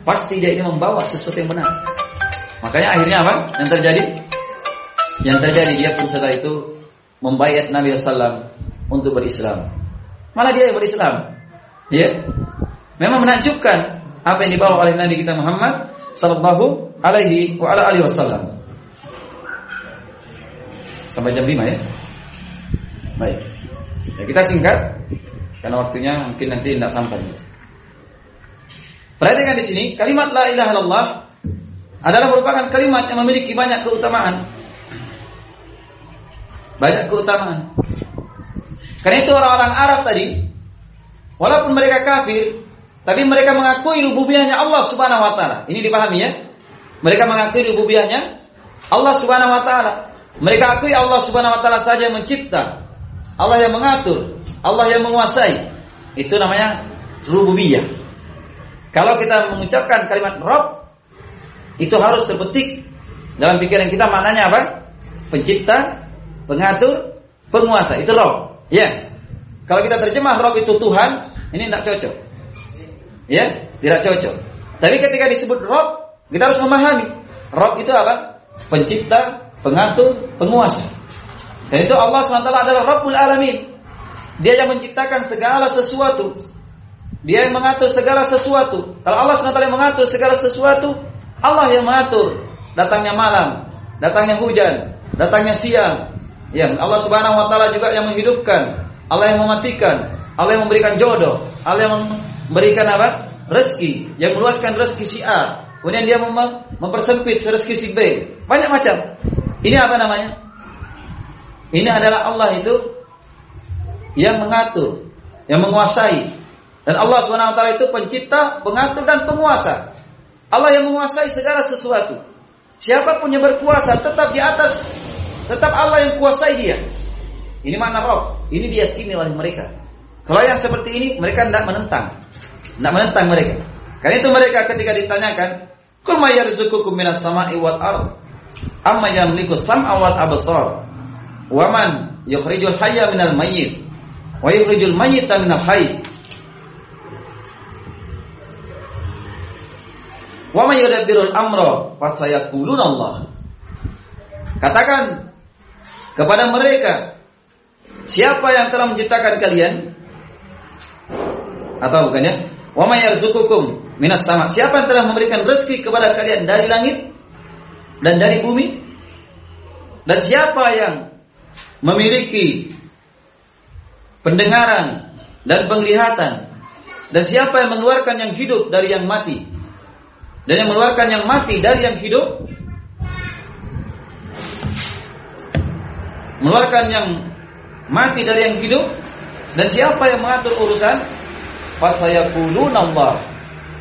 Pasti dia ini membawa sesuatu yang benar. Makanya akhirnya apa? Yang terjadi? Yang terjadi dia pun setelah itu membayar Nabi SAW untuk berislam. Malah dia yang berislam. Ya. Memang menakjubkan apa yang dibawa oleh Nabi kita Muhammad sallallahu alaihi wa ala alihi wasallam. Sampai jam 5 ya. Baik. Ya, kita singkat karena waktunya mungkin nanti tidak sampai. Perhatikan di sini kalimat la ilaha illallah adalah merupakan kalimat yang memiliki banyak keutamaan. Banyak keutamaan. Karena itu orang-orang Arab tadi walaupun mereka kafir tapi mereka mengakui rububiyahnya Allah Subhanahu wa taala. Ini dipahami ya? Mereka mengakui rububiyahnya Allah Subhanahu wa taala. Mereka akui Allah Subhanahu wa taala saja yang mencipta. Allah yang mengatur, Allah yang menguasai. Itu namanya rububiyah. Kalau kita mengucapkan kalimat Rob, itu harus terbetik dalam pikiran kita maknanya apa? Pencipta, pengatur, penguasa. Itu Rob. Ya. Kalau kita terjemah Rob itu Tuhan, ini tidak cocok. Ya, tidak cocok. Tapi ketika disebut Rob, kita harus memahami. Rob itu apa? Pencipta, pengatur, penguasa. Itu Allah SWT adalah Rabbul Alamin. Dia yang menciptakan segala sesuatu. Dia yang mengatur segala sesuatu. Kalau Allah SWT yang mengatur segala sesuatu, Allah yang mengatur datangnya malam, datangnya hujan, datangnya siang. Ya, Allah Subhanahu wa taala juga yang menghidupkan, Allah yang mematikan, Allah yang memberikan jodoh, Allah yang memberikan apa? rezeki, yang meluaskan rezeki si A. Kemudian dia mem mempersempit rezeki si B. Banyak macam. Ini apa namanya? Ini adalah Allah itu yang mengatur, yang menguasai. Dan Allah taala itu pencipta, pengatur dan penguasa. Allah yang menguasai segala sesuatu. Siapa pun yang berkuasa tetap di atas, tetap Allah yang kuasai dia. Ini makna roh. Ini diyakini oleh mereka. Kalau yang seperti ini mereka tidak menentang, tidak menentang mereka. Karena itu mereka ketika ditanyakan, "Kul may yarzuqukum minas sama'i wal ard?" Amma yamliku sam'a wal absar? Wa man yukhrijul hayya minal mayyit? Wa yukhrijul mayyita minal hayy? Wa may yudabbirul amra fasayaquluna Allah. Katakan kepada mereka, siapa yang telah menciptakan kalian? Atau bukan ya? Wa may yarzuqukum minas sama. Siapa yang telah memberikan rezeki kepada kalian dari langit dan dari bumi? Dan siapa yang memiliki pendengaran dan penglihatan? Dan siapa yang mengeluarkan yang hidup dari yang mati? dan yang mengeluarkan yang mati dari yang hidup? Mengeluarkan yang mati dari yang hidup? Dan siapa yang mengatur urusan? Fasayaqulun Allah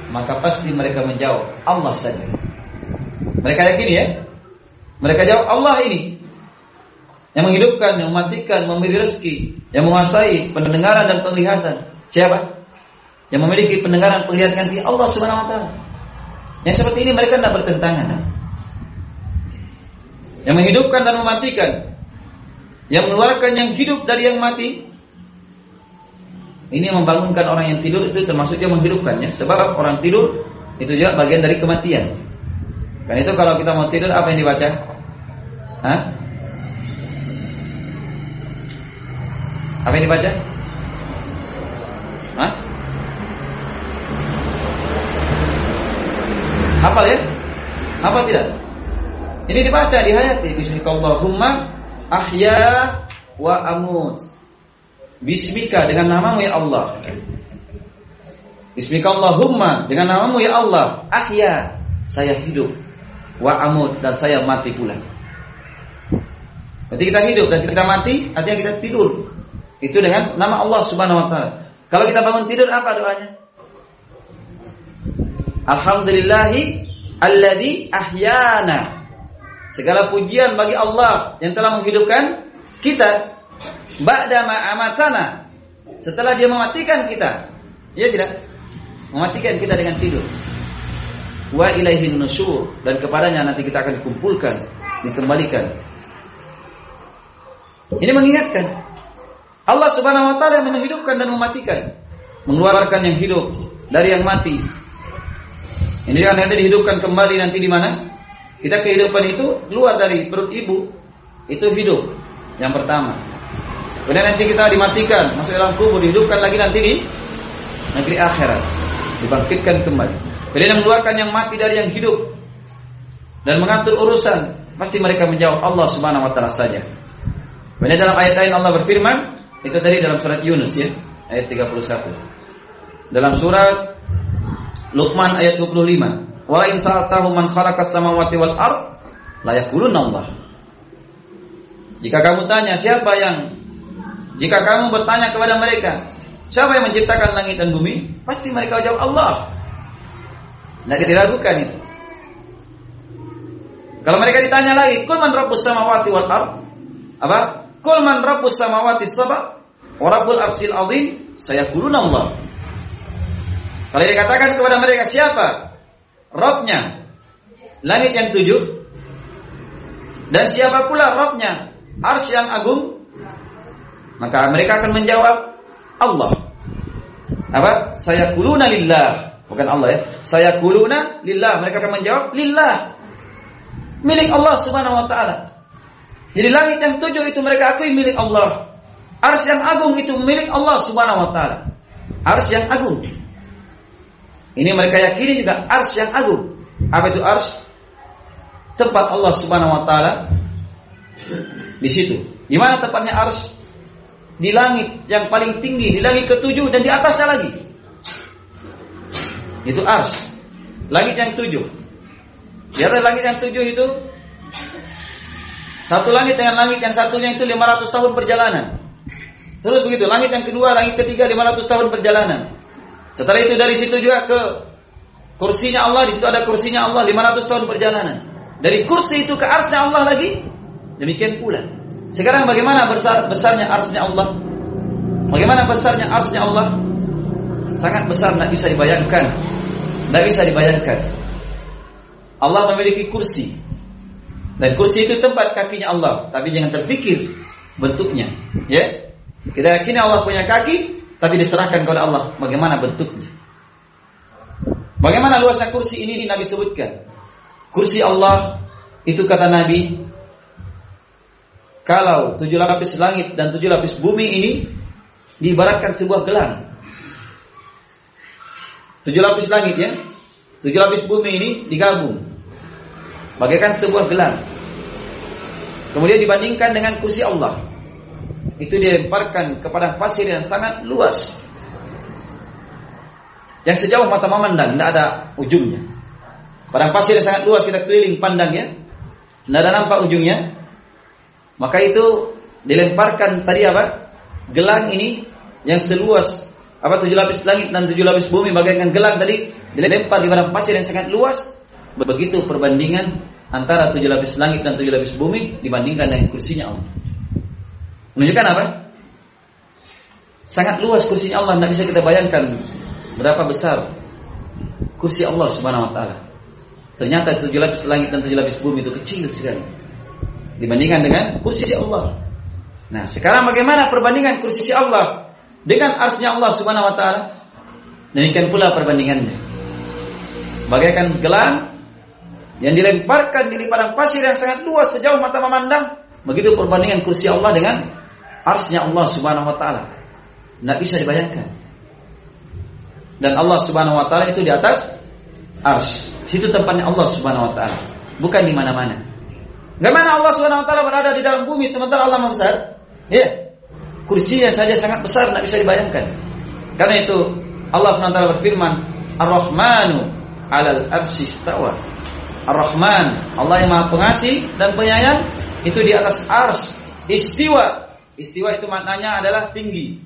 maka pasti mereka menjawab Allah saja. Mereka yakin ya? Mereka jawab Allah ini yang menghidupkan, yang mematikan, memberi rezeki, yang menguasai pendengaran dan penglihatan. Siapa? Yang memiliki pendengaran penglihatan Allah Subhanahu wa taala. Yang seperti ini mereka tidak bertentangan. Yang menghidupkan dan mematikan. Yang mengeluarkan yang hidup dari yang mati. Ini yang membangunkan orang yang tidur itu termasuk dia menghidupkannya. Sebab orang tidur itu juga bagian dari kematian. Kan itu kalau kita mau tidur apa yang dibaca? Hah? Apa yang dibaca? Hah? Hafal ya? Hafal tidak? Ini dibaca di hayati Bismillahirrahmanirrahim ahya wa amut. Bismika dengan namamu ya Allah. Bismillahirrahmanirrahim dengan namamu ya Allah. Ahya saya hidup wa amut dan saya mati pula. Berarti kita hidup dan kita mati, artinya kita tidur. Itu dengan nama Allah Subhanahu wa taala. Kalau kita bangun tidur apa doanya? Alhamdulillahi alladzi ahyana. Segala pujian bagi Allah yang telah menghidupkan kita ba'da ma amatana. Setelah dia mematikan kita. Ya tidak? Mematikan kita dengan tidur. Wa ilaihin nusyur dan kepadanya nanti kita akan dikumpulkan, dikembalikan. Ini mengingatkan Allah Subhanahu wa taala yang menghidupkan dan mematikan, mengeluarkan yang hidup dari yang mati, ini akan nanti dihidupkan kembali nanti di mana? Kita kehidupan itu keluar dari perut ibu itu hidup yang pertama. Kemudian nanti kita dimatikan, masuk dalam kubur, dihidupkan lagi nanti di negeri akhirat, dibangkitkan kembali. Kemudian yang mengeluarkan yang mati dari yang hidup dan mengatur urusan, pasti mereka menjawab Allah Subhanahu wa taala saja. Kemudian dalam ayat lain Allah berfirman, itu tadi dalam surat Yunus ya, ayat 31. Dalam surat Luqman ayat 25. Wa in sa'atahu man khalaqas samawati wal ard la Allah. Jika kamu tanya siapa yang jika kamu bertanya kepada mereka, siapa yang menciptakan langit dan bumi? Pasti mereka jawab Allah. Tidak diragukan itu. Kalau mereka ditanya lagi, "Kul man rabbus samawati wal ard?" Apa? "Kul man rabbus samawati sab'a wa rabbul arsil azim?" Saya kurun Allah. Kalau dikatakan kepada mereka siapa? Robnya langit yang tujuh. Dan siapa pula Robnya ars yang agung. Maka mereka akan menjawab Allah. Apa? Saya kuluna lillah. Bukan Allah ya. Saya kuluna lillah. Mereka akan menjawab lillah. Milik Allah subhanahu wa taala jadi langit yang tujuh itu mereka akui milik Allah ars yang agung itu milik Allah subhanahu wa taala ars yang agung ini mereka yakini juga ars yang agung apa itu ars tempat Allah Subhanahu wa taala di situ. Di mana tempatnya ars? Di langit yang paling tinggi, di langit ketujuh dan di atasnya lagi. Itu ars. Langit yang tujuh. Di atas langit yang tujuh itu satu langit dengan langit yang satunya itu 500 tahun perjalanan. Terus begitu, langit yang kedua, langit ketiga 500 tahun perjalanan. Setelah itu dari situ juga ke kursinya Allah, di situ ada kursinya Allah 500 tahun perjalanan. Dari kursi itu ke arsnya Allah lagi. Demikian pula. Sekarang bagaimana besar besarnya arsnya Allah? Bagaimana besarnya arsnya Allah? Sangat besar, tidak bisa dibayangkan. Tidak bisa dibayangkan. Allah memiliki kursi. Dan kursi itu tempat kakinya Allah. Tapi jangan terpikir bentuknya. Ya, kita yakini Allah punya kaki, tapi diserahkan kepada Allah. Bagaimana bentuknya? Bagaimana luasnya kursi ini Nabi sebutkan? Kursi Allah itu kata Nabi kalau tujuh lapis langit dan tujuh lapis bumi ini diibaratkan sebuah gelang. Tujuh lapis langit ya, tujuh lapis bumi ini digabung, bagaikan sebuah gelang. Kemudian dibandingkan dengan kursi Allah, itu dilemparkan kepada pasir yang sangat luas, yang sejauh mata memandang tidak ada ujungnya. Padang pasir yang sangat luas kita keliling pandang ya. Tidak ada nampak ujungnya. Maka itu dilemparkan tadi apa? Gelang ini yang seluas apa tujuh lapis langit dan tujuh lapis bumi bagaikan gelang tadi dilempar di padang pasir yang sangat luas. Begitu perbandingan antara tujuh lapis langit dan tujuh lapis bumi dibandingkan dengan kursinya Allah. Menunjukkan apa? Sangat luas kursinya Allah, tidak bisa kita bayangkan berapa besar kursi Allah Subhanahu wa taala. Ternyata tujuh lapis langit dan tujuh lapis bumi itu kecil sekali dibandingkan dengan kursi Allah. Nah, sekarang bagaimana perbandingan kursi Allah dengan arsnya Allah Subhanahu wa taala? Demikian pula perbandingannya. Bagaikan gelang yang dilemparkan di padang pasir yang sangat luas sejauh mata memandang, begitu perbandingan kursi Allah dengan arsnya Allah Subhanahu wa taala. Tidak bisa dibayangkan. Dan Allah Subhanahu wa taala itu di atas ars. Situ tempatnya Allah Subhanahu wa taala, bukan di mana-mana. Bagaimana Allah Subhanahu wa taala berada di dalam bumi sementara Allah Maha besar? Ya. Kursinya saja sangat besar tidak bisa dibayangkan. Karena itu Allah Subhanahu wa taala berfirman, Ar-Rahmanu 'alal arsy istawa. Ar-Rahman, Allah yang Maha Pengasih dan Penyayang itu di atas ars, istiwa. Istiwa itu maknanya adalah tinggi.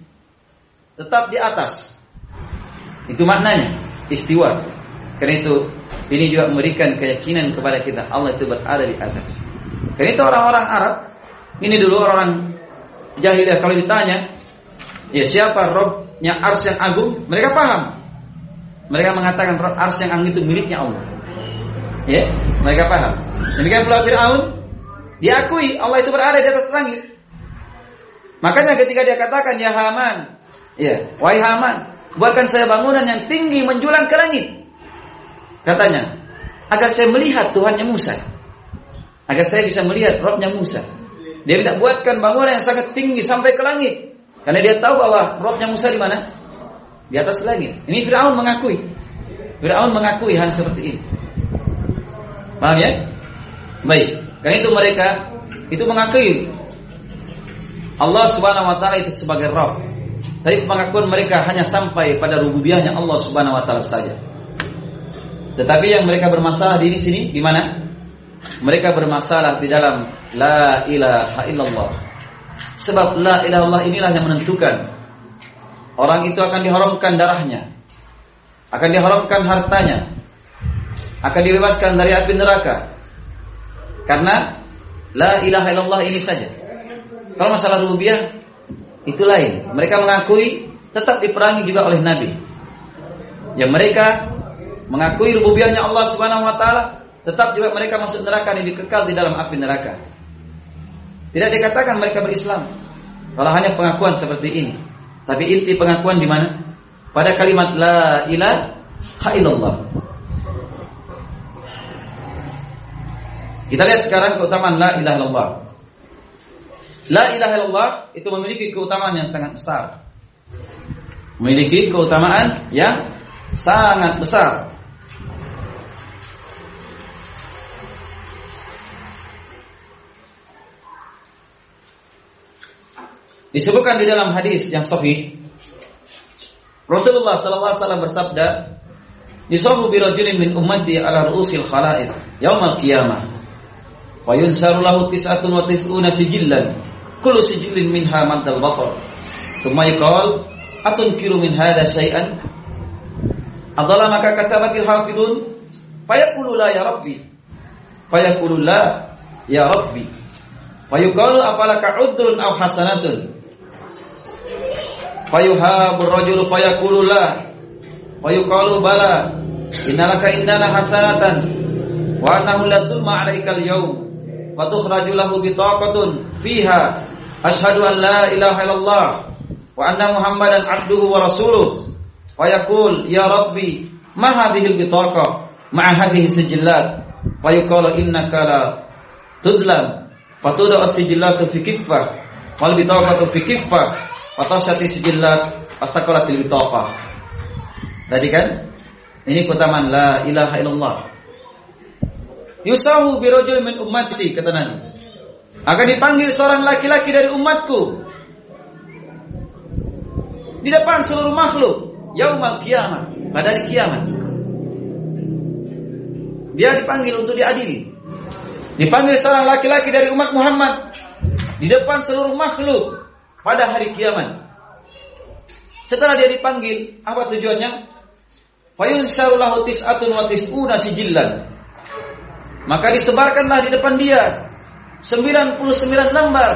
Tetap di atas. Itu maknanya istiwa. Karena itu ini juga memberikan keyakinan kepada kita Allah itu berada di atas. Karena itu orang-orang Arab, ini dulu orang jahiliyah kalau ditanya, ya siapa Robnya ars yang agung, mereka paham. Mereka mengatakan ars yang agung itu miliknya Allah. Ya, mereka paham. Demikian pula Fir'aun, diakui Allah itu berada di atas langit. Makanya ketika dia katakan, ya Haman, ya, wahai Haman, buatkan saya bangunan yang tinggi menjulang ke langit. Katanya, agar saya melihat Tuhannya Musa. Agar saya bisa melihat Robnya Musa. Dia tidak buatkan bangunan yang sangat tinggi sampai ke langit. Karena dia tahu bahwa Robnya Musa di mana? Di atas langit. Ini Fir'aun mengakui. Fir'aun mengakui hal seperti ini. Paham ya? Baik. Karena itu mereka itu mengakui Allah Subhanahu wa taala itu sebagai Rabb. Tapi pengakuan mereka hanya sampai pada rububiyahnya Allah Subhanahu wa taala saja. Tetapi yang mereka bermasalah di sini di mana? Mereka bermasalah di dalam la ilaha illallah. Sebab la ilaha illallah inilah yang menentukan orang itu akan diharamkan darahnya, akan diharamkan hartanya, akan dibebaskan dari api neraka. Karena la ilaha illallah ini saja. Kalau masalah rububiyah itu lain. Mereka mengakui tetap diperangi juga oleh Nabi. yang mereka mengakui rububiyahnya Allah Subhanahu wa taala, tetap juga mereka masuk neraka dan dikekal di dalam api neraka. Tidak dikatakan mereka berislam. Kalau hanya pengakuan seperti ini. Tapi inti pengakuan di mana? Pada kalimat la ilaha illallah. Kita lihat sekarang keutamaan la ilaha illallah. La ilaha illallah itu memiliki keutamaan yang sangat besar. Memiliki keutamaan yang sangat besar. Disebutkan di dalam hadis yang sahih Rasulullah sallallahu alaihi wasallam bersabda, "Yusabu bi rajulin min ummati ala ru'usil khalaiq yaumal qiyamah. Wa yunsaru lahu tis'atun wa tis'una sijillan, kullu sijillin minha maddal basar." Tsumma yaqul, "Atunkiru min hadha syai'an?" Adalla maka katabatil hafidun, fayaqulu la ya rabbi. Fayaqulu la ya rabbi. Fayuqalu afalaka udrun aw hasanatun? fayuhabur rajul fayaqulu la fayuqalu bala innalaka indana hasanatan wa annahu la tulma 'alaika al-yawm wa tukhraju lahu bitaqatun fiha asyhadu an la ilaha illallah wa anna muhammadan abduhu wa rasuluh fayaqul ya rabbi ma hadhihi al-bitaqa ma hadhihi sijillat fayuqalu innaka la tudlam fatudu as-sijillatu fi kiffah wal bitaqatu fi kiffah Fatasyati sijillat Astaqalatil bitaqah Tadi kan Ini keutamaan la ilaha illallah Yusahu birojul min ummati Kata Nabi. Akan dipanggil seorang laki-laki dari umatku. Di depan seluruh makhluk. Yaumal kiamat. Pada hari kiamat. Dia dipanggil untuk diadili. Dipanggil seorang laki-laki dari umat Muhammad. Di depan seluruh makhluk. Pada hari kiamat. Setelah dia dipanggil, apa tujuannya? Fayun syarullahu tis'atun wa tis'una sijillan. Maka disebarkanlah di depan dia 99 lembar.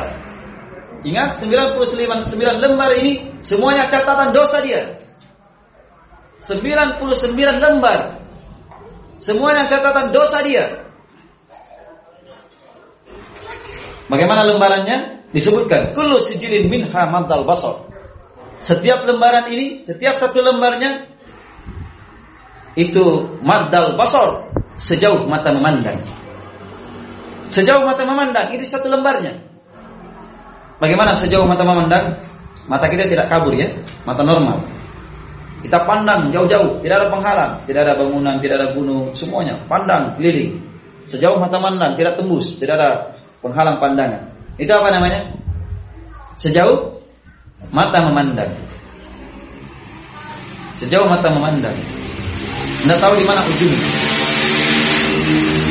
Ingat 99 lembar ini semuanya catatan dosa dia. 99 lembar. Semuanya catatan dosa dia. Bagaimana lembarannya? disebutkan kullu sijilin minha mantal basar. Setiap lembaran ini, setiap satu lembarnya itu madal basar sejauh mata memandang. Sejauh mata memandang ini satu lembarnya. Bagaimana sejauh mata memandang? Mata kita tidak kabur ya, mata normal. Kita pandang jauh-jauh, tidak ada penghalang, tidak ada bangunan, tidak ada gunung, semuanya pandang keliling. Sejauh mata memandang, tidak tembus, tidak ada penghalang pandangan. Itu apa namanya? Sejauh mata memandang. Sejauh mata memandang. Anda tahu di mana ujungnya.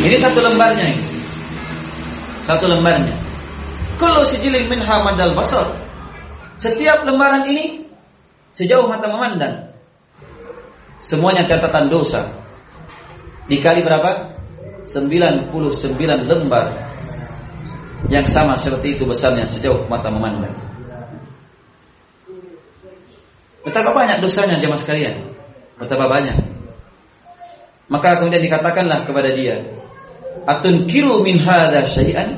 Ini satu lembarnya ini. Satu lembarnya. Kalau sejilin min hamadal basar. Setiap lembaran ini sejauh mata memandang. Semuanya catatan dosa. Dikali berapa? 99 lembar yang sama seperti itu besarnya sejauh mata memandang. Betapa banyak dosanya jemaah sekalian. Betapa banyak. Maka kemudian dikatakanlah kepada dia, "Atun kiru min hadza syai'an?"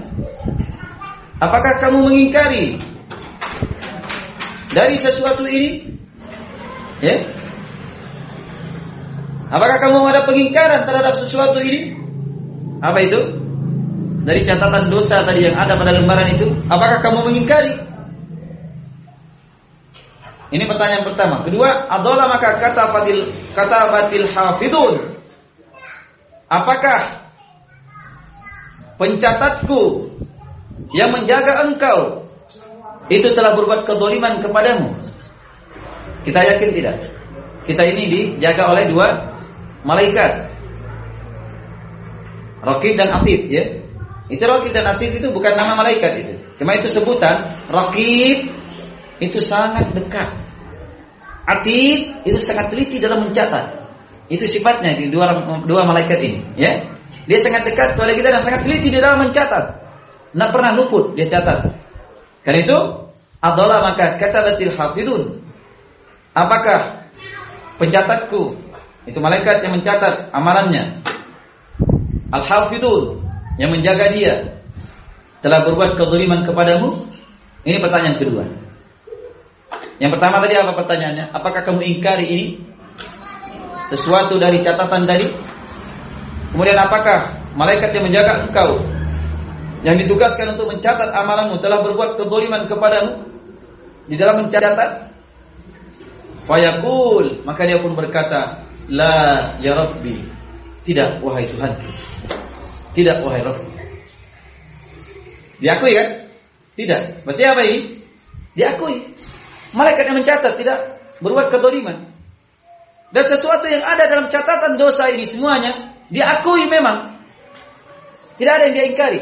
Apakah kamu mengingkari dari sesuatu ini? Ya? Apakah kamu ada pengingkaran terhadap sesuatu ini? Apa itu? dari catatan dosa tadi yang ada pada lembaran itu? Apakah kamu mengingkari? Ini pertanyaan pertama. Kedua, adalah maka kata batil kata batil hafidun. Apakah pencatatku yang menjaga engkau itu telah berbuat kedoliman kepadamu? Kita yakin tidak? Kita ini dijaga oleh dua malaikat. Rokib dan Atid ya. Itu Rakib dan Atid itu bukan nama malaikat itu. Cuma itu sebutan Rakib itu sangat dekat. Atid itu sangat teliti dalam mencatat. Itu sifatnya di dua dua malaikat ini, ya. Dia sangat dekat kepada kita dan sangat teliti di dalam mencatat. Tidak pernah luput dia catat. Karena itu adalah maka kata batil hafidun. Apakah pencatatku Itu malaikat yang mencatat amalannya. Al-hafidun yang menjaga dia telah berbuat kezaliman kepadamu? Ini pertanyaan kedua. Yang pertama tadi apa pertanyaannya? Apakah kamu ingkari ini? Sesuatu dari catatan tadi? Kemudian apakah malaikat yang menjaga engkau yang ditugaskan untuk mencatat amalanmu telah berbuat kezaliman kepadamu di dalam mencatat? Fayaqul, maka dia pun berkata, La ya Rabbi Tidak wahai Tuhan Tidak wahai Rabbi Diakui kan? Tidak Berarti apa ini? Diakui Malaikat yang mencatat tidak berbuat ketoliman Dan sesuatu yang ada dalam catatan dosa ini semuanya Diakui memang Tidak ada yang dia ingkari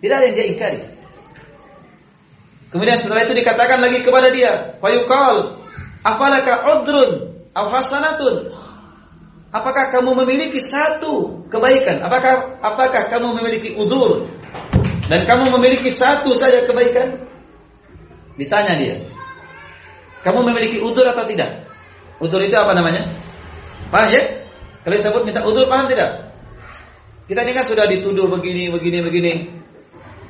Tidak ada yang dia ingkari Kemudian setelah itu dikatakan lagi kepada dia Fayuqal Afalaka udrun Aw hasanatun Apakah kamu memiliki satu kebaikan? Apakah apakah kamu memiliki udur? Dan kamu memiliki satu saja kebaikan? Ditanya dia. Kamu memiliki udur atau tidak? Udur itu apa namanya? Paham ya? Kalau disebut minta udur paham tidak? Kita ini kan sudah dituduh begini, begini, begini.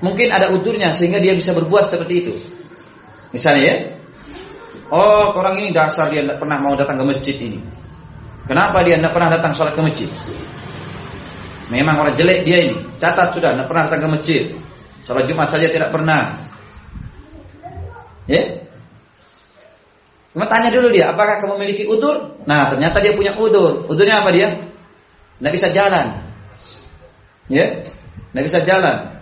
Mungkin ada udurnya sehingga dia bisa berbuat seperti itu. Misalnya ya. Oh, orang ini dasar dia tidak pernah mau datang ke masjid ini. Kenapa dia tidak pernah datang sholat ke masjid? Memang orang jelek dia ini. Catat sudah, tidak pernah datang ke masjid. Sholat Jumat saja tidak pernah. Ya? Cuma tanya dulu dia, apakah kamu memiliki udur? Nah, ternyata dia punya udur. Udurnya apa dia? Tidak bisa jalan. Ya? Tidak bisa jalan.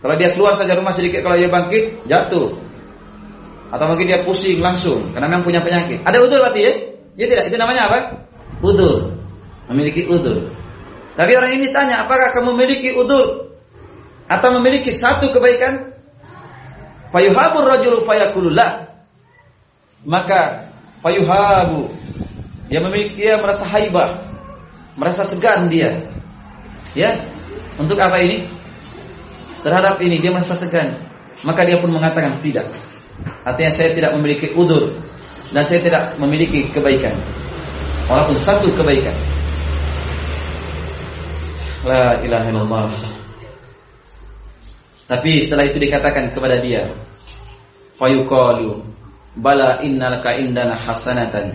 Kalau dia keluar saja rumah sedikit, kalau dia bangkit, jatuh. Atau mungkin dia pusing langsung, karena memang punya penyakit. Ada udur berarti ya? Ya tidak, itu namanya apa? Udur. Memiliki udur. Tapi orang ini tanya, apakah kamu memiliki udur? Atau memiliki satu kebaikan? Fayuhabur rajulu fayakulullah. Maka fayuhabu. Dia memiliki dia merasa haibah. Merasa segan dia. Ya. Untuk apa ini? Terhadap ini dia merasa segan. Maka dia pun mengatakan tidak. Artinya saya tidak memiliki udur dan saya tidak memiliki kebaikan. Walaupun satu kebaikan. La ilaha illallah. Tapi setelah itu dikatakan kepada dia, fayuqalu bala innalaka indana hasanatan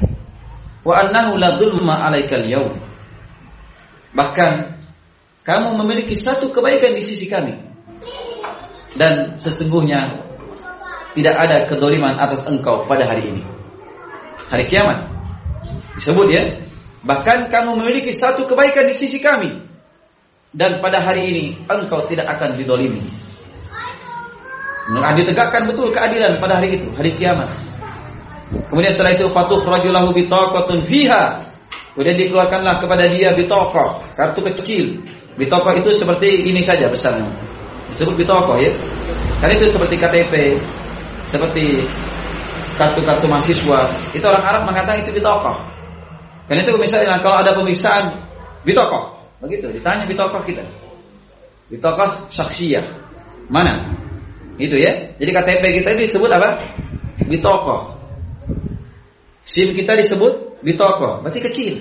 wa annahu la dhulma 'alaikal yaum. Bahkan kamu memiliki satu kebaikan di sisi kami. Dan sesungguhnya tidak ada kedoliman atas engkau pada hari ini hari kiamat. Disebut ya. Bahkan kamu memiliki satu kebaikan di sisi kami. Dan pada hari ini engkau tidak akan didolimi. Nah, ditegakkan betul keadilan pada hari itu, hari kiamat. Kemudian setelah itu fatuh rajulahu bitaqatun fiha. Kemudian dikeluarkanlah kepada dia bitaqah, kartu kecil. Bitaqah itu seperti ini saja besarnya. Disebut bitaqah ya. Karena itu seperti KTP, seperti kartu-kartu mahasiswa, itu orang Arab mengatakan itu bitokoh. Karena itu misalnya kalau ada pemeriksaan bitokoh, begitu ditanya bitokoh kita. Bitokoh saksiyah. Mana? Itu ya. Jadi KTP kita itu disebut apa? Bitokoh. SIM kita disebut bitokoh, berarti kecil.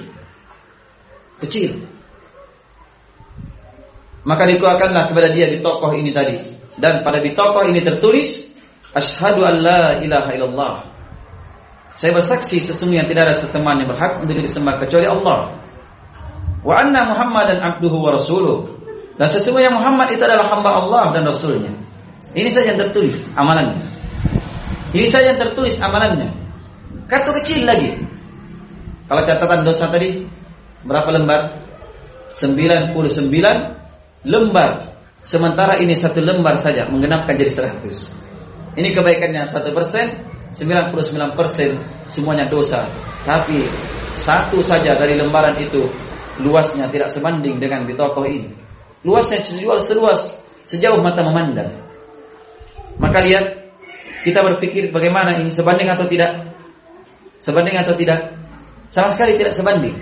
Kecil. Maka dikeluarkanlah kepada dia bitokoh ini tadi. Dan pada bitokoh ini tertulis Ashhadu an la ilaha illallah. Saya bersaksi sesungguhnya tidak ada sesembahan yang berhak untuk disembah kecuali Allah. Wa anna Muhammadan abduhu wa rasuluh. Dan sesungguhnya Muhammad itu adalah hamba Allah dan Rasulnya. Ini saja yang tertulis amalannya. Ini saja yang tertulis amalannya. Kartu kecil lagi. Kalau catatan dosa tadi berapa lembar? 99 lembar. Sementara ini satu lembar saja menggenapkan jadi 100. Ini kebaikannya satu persen, 99 persen semuanya dosa. Tapi satu saja dari lembaran itu luasnya tidak sebanding dengan bitokoh ini. Luasnya sejual seluas sejauh mata memandang. Maka lihat kita berpikir bagaimana ini sebanding atau tidak? Sebanding atau tidak? Sama sekali tidak sebanding.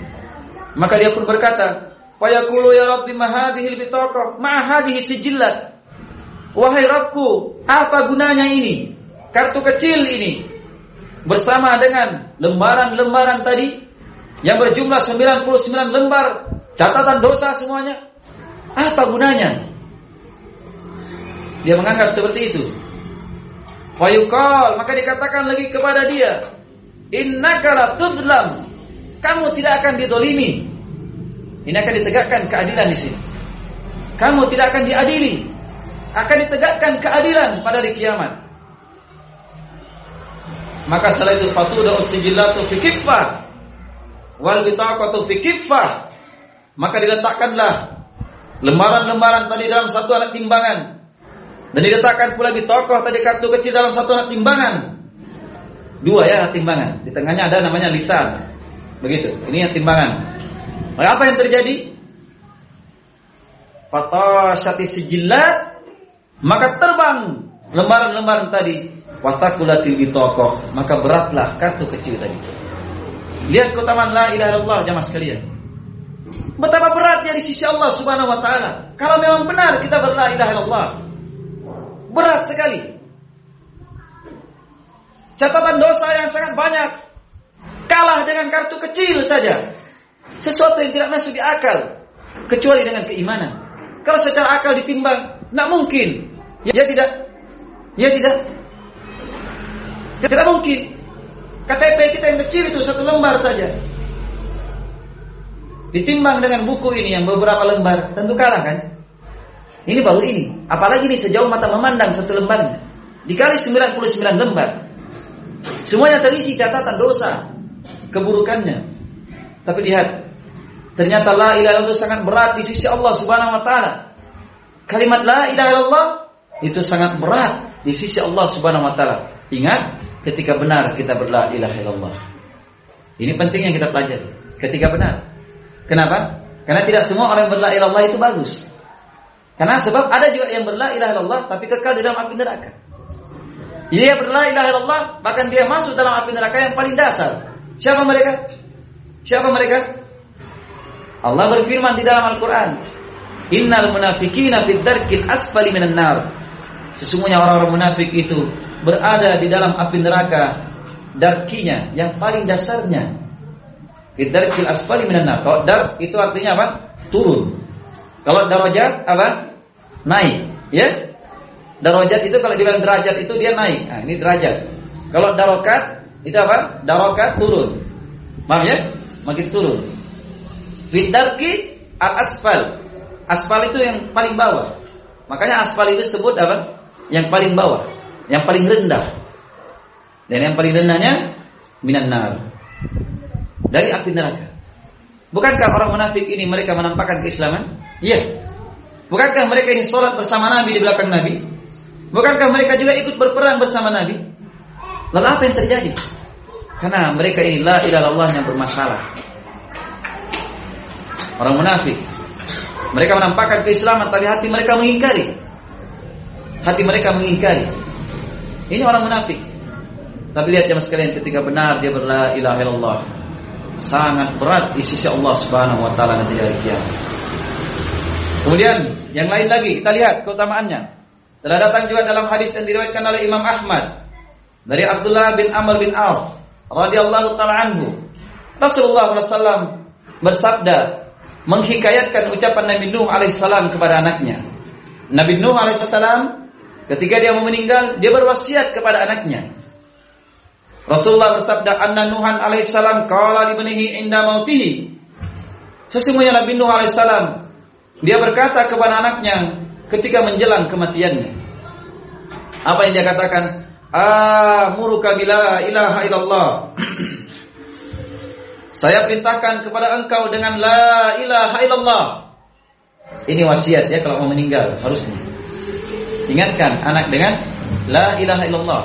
Maka dia pun berkata, "Fayaqulu ya Rabbi ma hadhihi al-bitaqah ma hadhihi sijillat?" Wahai Rabbku, apa gunanya ini? Kartu kecil ini bersama dengan lembaran-lembaran tadi yang berjumlah 99 lembar catatan dosa semuanya. Apa gunanya? Dia menganggap seperti itu. Fayuqal, maka dikatakan lagi kepada dia, Innaka la tudlam. Kamu tidak akan didolimi. Ini akan ditegakkan keadilan di sini. Kamu tidak akan diadili. Akan ditegakkan keadilan pada di kiamat. Maka setelah itu fatuda usijillatu fi kiffah wal bitaqatu fi kiffah. Maka diletakkanlah lembaran-lembaran tadi dalam satu alat timbangan dan diletakkan pula di tokoh tadi kartu kecil dalam satu anak timbangan. Dua ya timbangan. Di tengahnya ada namanya lisan. Begitu. Ini yang timbangan. Maka apa yang terjadi? Fatashati sijillat maka terbang lembaran-lembaran tadi wastakulatil di tokoh maka beratlah kartu kecil tadi. Lihat keutamaan la ilaha illallah jamaah sekalian. Betapa beratnya di sisi Allah Subhanahu wa taala. Kalau memang benar kita berla ilaha illallah, Berat sekali. Catatan dosa yang sangat banyak. Kalah dengan kartu kecil saja. Sesuatu yang tidak masuk di akal. Kecuali dengan keimanan. Kalau secara akal ditimbang, tidak mungkin. Ya tidak. Ya tidak. Tidak mungkin. KTP kita yang kecil itu satu lembar saja. Ditimbang dengan buku ini yang beberapa lembar, tentu kalah kan? Ini baru ini. Apalagi ini sejauh mata memandang satu lembar. Dikali 99 lembar. Semuanya terisi catatan dosa. Keburukannya. Tapi lihat. Ternyata la ilaha illallah itu sangat berat di sisi Allah subhanahu wa ta'ala. Kalimat la ilaha illallah itu sangat berat di sisi Allah subhanahu wa ta'ala. Ingat ketika benar kita berla ilaha illallah. Ini penting yang kita pelajari. Ketika benar. Kenapa? Karena tidak semua orang yang berla ilallah itu bagus. Karena sebab ada juga yang berla ilaha illallah tapi kekal di dalam api neraka. Dia berla ilaha illallah bahkan dia masuk dalam api neraka yang paling dasar. Siapa mereka? Siapa mereka? Allah berfirman di dalam Al-Qur'an, "Innal munafiqina fid darkil asfali minan nar." Sesungguhnya orang-orang munafik itu berada di dalam api neraka darkinya yang paling dasarnya. Fid darkil asfali minan nar. Kalau dar itu artinya apa? Turun. Kalau darajat apa? Naik, ya. Darajat itu kalau dibilang derajat itu dia naik. Nah, ini derajat. Kalau darokat itu apa? Darokat turun. Paham ya? Makin turun. Fidarki al asfal. Asfal itu yang paling bawah. Makanya asfal itu sebut apa? Yang paling bawah, yang paling rendah. Dan yang paling rendahnya minan nar. Dari api neraka. Bukankah orang munafik ini mereka menampakkan keislaman? Iya. Bukankah mereka ini sholat bersama Nabi di belakang Nabi? Bukankah mereka juga ikut berperang bersama Nabi? Lalu apa yang terjadi? Karena mereka ini la ilaha yang bermasalah. Orang munafik. Mereka menampakkan keislaman tapi hati mereka mengingkari. Hati mereka mengingkari. Ini orang munafik. Tapi lihat jemaah sekalian ketika benar dia berla ilaha illallah. Sangat berat di sisi Allah Subhanahu wa taala nanti hari kiamat. Kemudian yang lain lagi kita lihat keutamaannya. Telah datang juga dalam hadis yang diriwayatkan oleh Imam Ahmad dari Abdullah bin Amr bin Auf radhiyallahu taala anhu. Rasulullah SAW bersabda menghikayatkan ucapan Nabi Nuh alaihissalam kepada anaknya. Nabi Nuh alaihissalam ketika dia mau meninggal dia berwasiat kepada anaknya. Rasulullah bersabda anna Nuhan alaihissalam qala li inda mautihi. Sesungguhnya Nabi Nuh alaihissalam dia berkata kepada anaknya ketika menjelang kematiannya. Apa yang dia katakan? Amuruka bila ilaha illallah. Saya perintahkan kepada engkau dengan la ilaha illallah. Ini wasiat ya kalau mau meninggal harusnya. Ingatkan anak dengan la ilaha illallah.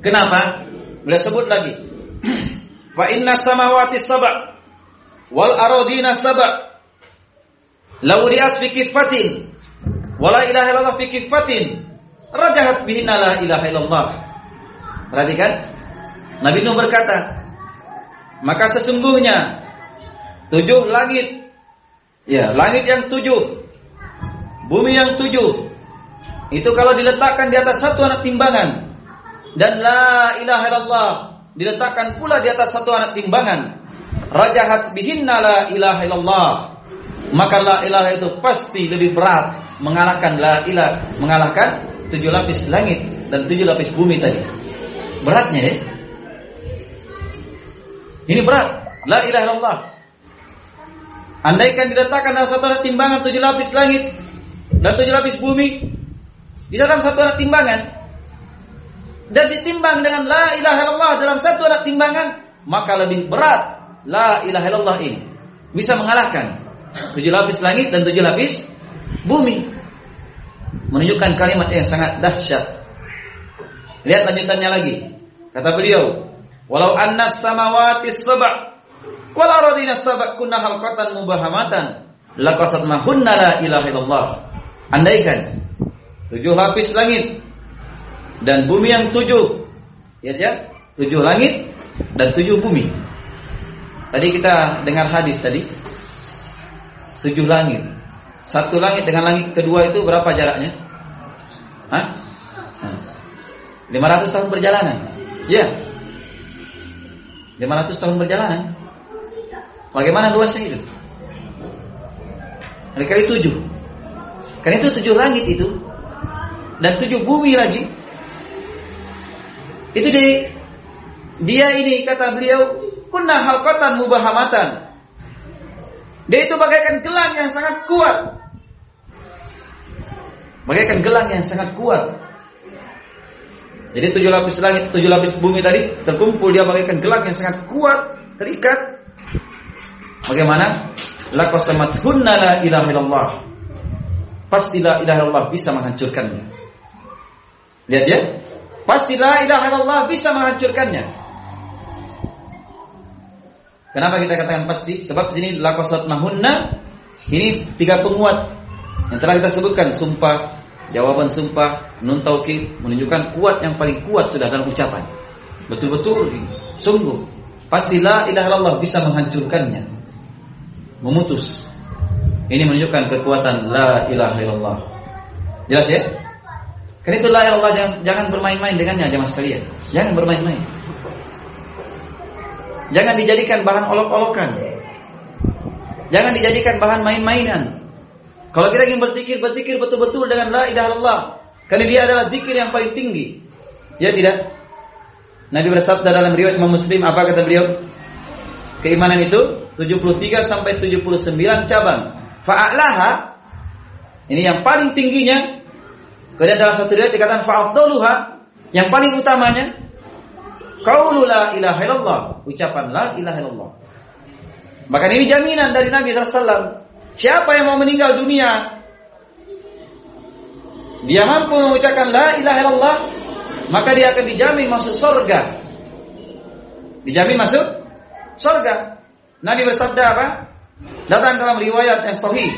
Kenapa? Boleh sebut lagi. Fa inna samawati sab' wal aradina sab' law ri'as fi kifatin wala ilaha illallah fi kifatin rajahat bihinna la ilaha illallah. Perhatikan. Nabi Nuh berkata, maka sesungguhnya tujuh langit ya, langit yang tujuh bumi yang tujuh itu kalau diletakkan di atas satu anak timbangan dan la ilaha illallah diletakkan pula di atas satu anak timbangan rajahat bihinna la ilaha illallah. Maka la ilaha itu pasti lebih berat mengalahkan la ilaha mengalahkan tujuh lapis langit dan tujuh lapis bumi tadi. Beratnya ya? Ini berat. La ilaha illallah. Andaikan diletakkan dalam satu anak timbangan tujuh lapis langit dan tujuh lapis bumi di dalam satu anak timbangan dan ditimbang dengan la ilaha illallah dalam satu anak timbangan maka lebih berat la ilaha illallah ini bisa mengalahkan tujuh lapis langit dan tujuh lapis bumi menunjukkan kalimat yang sangat dahsyat lihat lanjutannya lagi kata beliau walau annas samawati sab'a wal ardina sab'a kunna halqatan mubahamatan laqasat mahunna la ilaha illallah andaikan tujuh lapis langit dan bumi yang tujuh. Ya, ya, tujuh langit dan tujuh bumi. Tadi kita dengar hadis tadi. Tujuh langit. Satu langit dengan langit kedua itu berapa jaraknya? Hah? 500 tahun perjalanan. Ya. 500 tahun perjalanan. Bagaimana luasnya itu? Kali tujuh. Kan itu tujuh langit itu. Dan tujuh bumi lagi. Itu di dia ini kata beliau kunna halqatan mubahamatan. Dia itu bagaikan gelang yang sangat kuat. Bagaikan gelang yang sangat kuat. Jadi tujuh lapis langit, tujuh lapis bumi tadi terkumpul dia bagaikan gelang yang sangat kuat, terikat. Bagaimana? Laqasamat hunna la ilaha illallah. Pasti la ilaha bisa menghancurkannya. Lihat ya, Pasti la ilaha bisa menghancurkannya. Kenapa kita katakan pasti? Sebab ini lakosat mahunna ini tiga penguat yang telah kita sebutkan sumpah, jawaban sumpah, nun menunjukkan kuat yang paling kuat sudah dalam ucapan. Betul-betul sungguh pasti la ilaha illallah bisa menghancurkannya. Memutus. Ini menunjukkan kekuatan la ilaha illallah. Jelas ya? Karena itulah ya Allah jangan, jangan bermain-main dengannya jemaah sekalian. Jangan bermain-main. Jangan dijadikan bahan olok-olokan. Jangan dijadikan bahan main-mainan. Kalau kita ingin berpikir, berpikir betul-betul dengan la ilaha illallah. Karena dia adalah zikir yang paling tinggi. Ya tidak? Nabi bersabda dalam riwayat Imam Muslim apa kata beliau? Keimanan itu 73 sampai 79 cabang. Fa'alaha ini yang paling tingginya Kemudian dalam satu riwayat dikatakan fa'afdaluha yang paling utamanya qaulu la ilaha illallah, ucapan la ilaha illallah. Bahkan ini jaminan dari Nabi SAW. Siapa yang mau meninggal dunia dia mampu mengucapkan la ilaha illallah, maka dia akan dijamin masuk surga. Dijamin masuk surga. Nabi bersabda apa? Datang dalam riwayat yang sahih.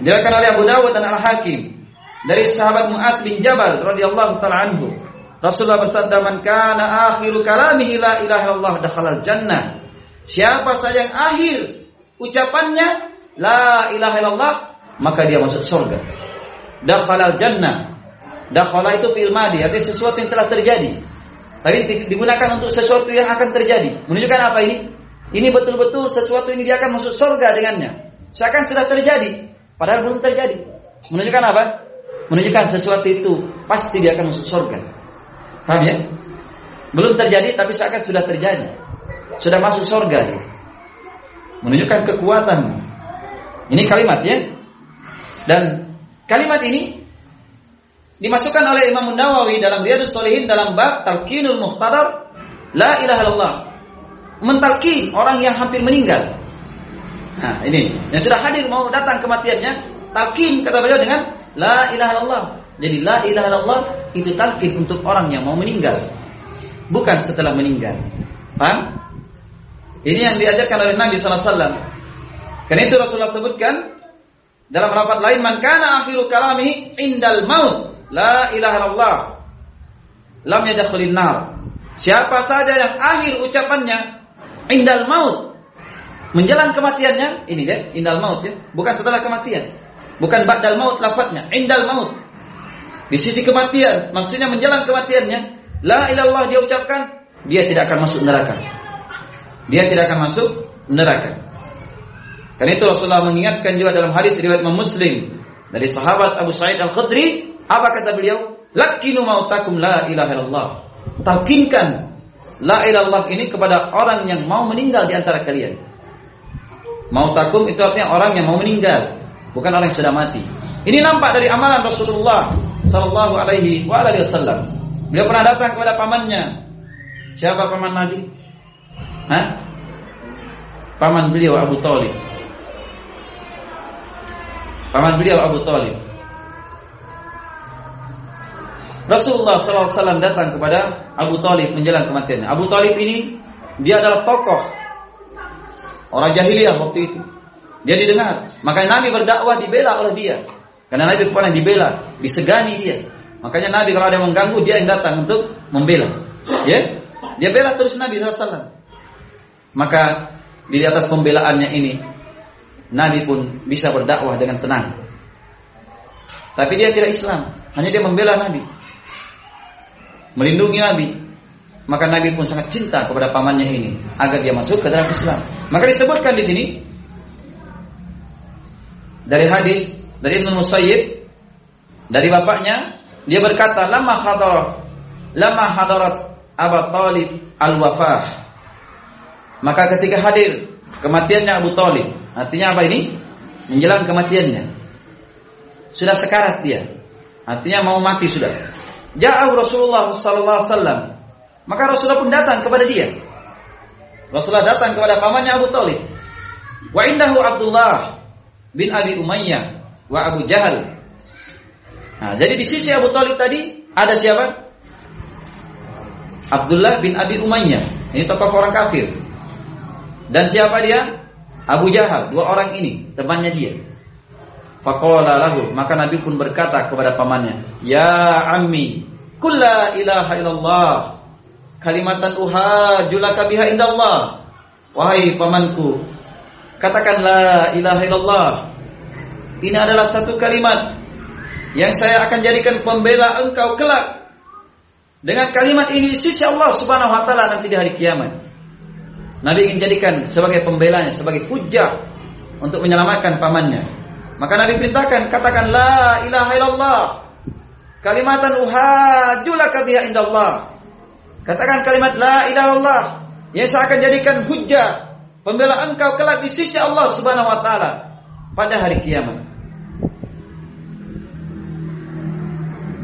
Diriwayatkan oleh Abu Dawud dan Al-Hakim dari sahabat Mu'ad bin Jabal radhiyallahu taala anhu. Rasulullah bersabda, "Man kana akhiru kalamihi la ilaha illallah dakhalal jannah." Siapa saja yang akhir ucapannya la ilaha illallah, maka dia masuk surga. Dakhalal jannah. Dakhala itu fi'il madi, artinya sesuatu yang telah terjadi. Tapi digunakan untuk sesuatu yang akan terjadi. Menunjukkan apa ini? Ini betul-betul sesuatu ini dia akan masuk surga dengannya. Seakan sudah terjadi, padahal belum terjadi. Menunjukkan apa? menunjukkan sesuatu itu pasti dia akan masuk surga. Paham ya? Belum terjadi tapi seakan sudah terjadi. Sudah masuk surga dia. Menunjukkan kekuatan. Ini kalimat ya. Dan kalimat ini dimasukkan oleh Imam Nawawi dalam Riyadhus Shalihin dalam bab Talqinul Muhtadar la ilaha illallah. Mentalkin orang yang hampir meninggal. Nah, ini yang sudah hadir mau datang kematiannya, talqin kata beliau dengan La ilaha illallah. Jadi la ilaha illallah itu talqin untuk orang yang mau meninggal. Bukan setelah meninggal. Paham? Ini yang diajarkan oleh Nabi SAW. Karena itu Rasulullah sebutkan dalam rapat lain man kana akhiru kalamihi indal maut la ilaha illallah lam yadkhulin nar. Siapa saja yang akhir ucapannya indal maut menjelang kematiannya, ini dia indal maut ya, bukan setelah kematian. Bukan ba'dal maut lafadznya, indal maut. Di sisi kematian, maksudnya menjelang kematiannya, la ilallah dia ucapkan, dia tidak akan masuk neraka. Dia tidak akan masuk neraka. Karena itu Rasulullah mengingatkan juga dalam hadis riwayat Muslim dari sahabat Abu Sa'id Al-Khudri, apa kata beliau? Lakinu mautakum la ilaha illallah. Talkinkan la ilallah ini kepada orang yang mau meninggal di antara kalian. Mautakum itu artinya orang yang mau meninggal, bukan orang yang sudah mati. Ini nampak dari amalan Rasulullah sallallahu alaihi wa alihi wasallam. Beliau pernah datang kepada pamannya. Siapa paman Nabi? Hah? Paman beliau Abu Talib. Paman beliau Abu Talib. Rasulullah SAW datang kepada Abu Talib menjelang kematiannya. Abu Talib ini dia adalah tokoh orang jahiliyah waktu itu. Dia didengar, makanya Nabi berdakwah dibela oleh dia. Karena Nabi pernah dibela, disegani dia. Makanya Nabi kalau ada yang mengganggu dia yang datang untuk membela. Ya, dia bela terus Nabi SAW. Maka di atas pembelaannya ini Nabi pun bisa berdakwah dengan tenang. Tapi dia tidak Islam, hanya dia membela Nabi melindungi Nabi. Maka Nabi pun sangat cinta kepada pamannya ini agar dia masuk ke dalam Islam. Maka disebutkan di sini dari hadis dari Ibnu Musayyib dari bapaknya dia berkata lama hadarat lama hadarat Abu Talib al-wafah. Maka ketika hadir kematiannya Abu Talib. Artinya apa ini? Menjelang kematiannya. Sudah sekarat dia. Artinya mau mati sudah. Ja'ahu Rasulullah sallallahu alaihi wasallam. Maka Rasulullah pun datang kepada dia. Rasulullah datang kepada pamannya Abu Talib. Wa indahu Abdullah bin Abi Umayyah wa Abu Jahal. Nah, jadi di sisi Abu Talib tadi ada siapa? Abdullah bin Abi Umayyah. Ini tokoh orang kafir. Dan siapa dia? Abu Jahal. Dua orang ini temannya dia. Faqala lahu, maka Nabi pun berkata kepada pamannya, "Ya ammi, kulla ilaha illallah, kalimatan uhajulaka biha indallah." Wahai pamanku, katakan la ilaha illallah. Ini adalah satu kalimat yang saya akan jadikan pembela engkau kelak. Dengan kalimat ini di sisi Allah Subhanahu wa taala nanti di hari kiamat. Nabi ingin jadikan sebagai pembelanya, sebagai hujah untuk menyelamatkan pamannya. Maka Nabi perintahkan katakan la ilaha illallah. Kalimatan uhajulaka biha indallah. Katakan kalimat la ilaha illallah yang saya akan jadikan hujah pembela engkau kelak di sisi Allah Subhanahu wa taala pada hari kiamat.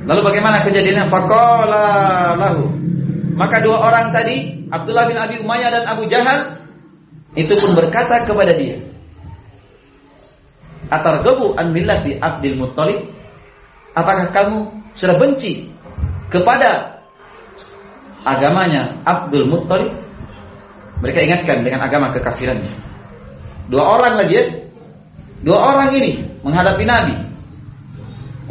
Lalu bagaimana kejadiannya? Faqala lahu. Maka dua orang tadi, Abdullah bin Abi Umayyah dan Abu Jahal, itu pun berkata kepada dia, atargabu an millati Abdul Muttalib? Apakah kamu sudah benci kepada agamanya Abdul Muttalib? Mereka ingatkan dengan agama kekafirannya. Dua orang lagi ya. Dua orang ini menghadapi Nabi.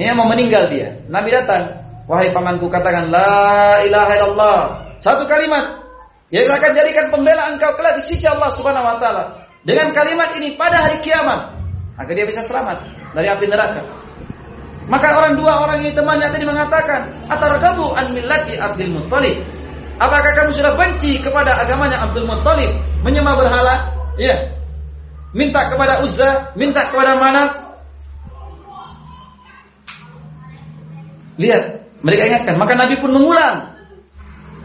Ini mau meninggal dia. Nabi datang. Wahai pamanku katakan la ilaha illallah. Satu kalimat yang akan jadikan pembela engkau kelak di sisi Allah Subhanahu wa taala. Dengan kalimat ini pada hari kiamat agar dia bisa selamat dari api neraka. Maka orang dua orang ini temannya tadi mengatakan, "Atargabu an millati Abdul Muttalib?" Apakah kamu sudah benci kepada agamanya Abdul Muttalib, menyembah berhala? Ya. Minta kepada Uzza, minta kepada Manat. Lihat, mereka ingatkan, maka Nabi pun mengulang.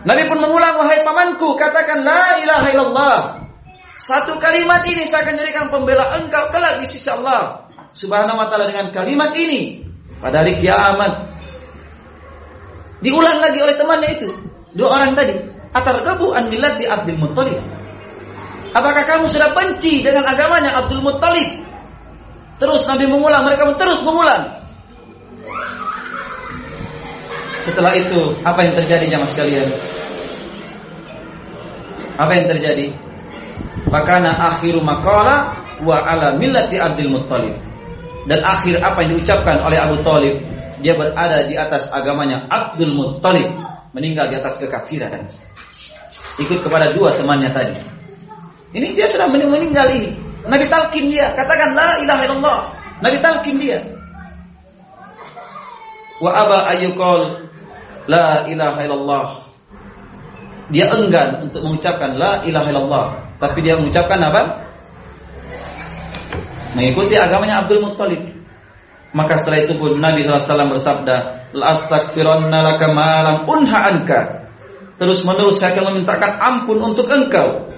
Nabi pun mengulang, wahai pamanku, katakan la ilaha illallah. Satu kalimat ini saya akan jadikan pembela engkau kelak di sisi Allah Subhanahu wa taala dengan kalimat ini pada hari kiamat. Diulang lagi oleh temannya itu, dua orang tadi. Atargabu an millati Abdul Muttalib. Apakah kamu sudah benci dengan agamanya Abdul Muttalib? Terus Nabi mengulang, mereka terus mengulang. Setelah itu, apa yang terjadi jamaah sekalian? Apa yang terjadi? Fakana akhiru maqala wa ala millati Abdul Muttalib. Dan akhir apa yang diucapkan oleh Abu Talib, dia berada di atas agamanya Abdul Muttalib, meninggal di atas kekafiran. Ikut kepada dua temannya tadi. Ini dia sudah meninggal ini. Nabi talkin dia, katakan la ilaha illallah. Nabi talkin dia. Wa aba ayyukol la ilaha illallah dia enggan untuk mengucapkan la ilaha illallah, tapi dia mengucapkan apa? Mengikuti agamanya Abdul Muttalib. Maka setelah itu pun Nabi SAW bersabda, La astagfiranna laka malam unha anka. Terus menerus saya akan memintakan ampun untuk engkau.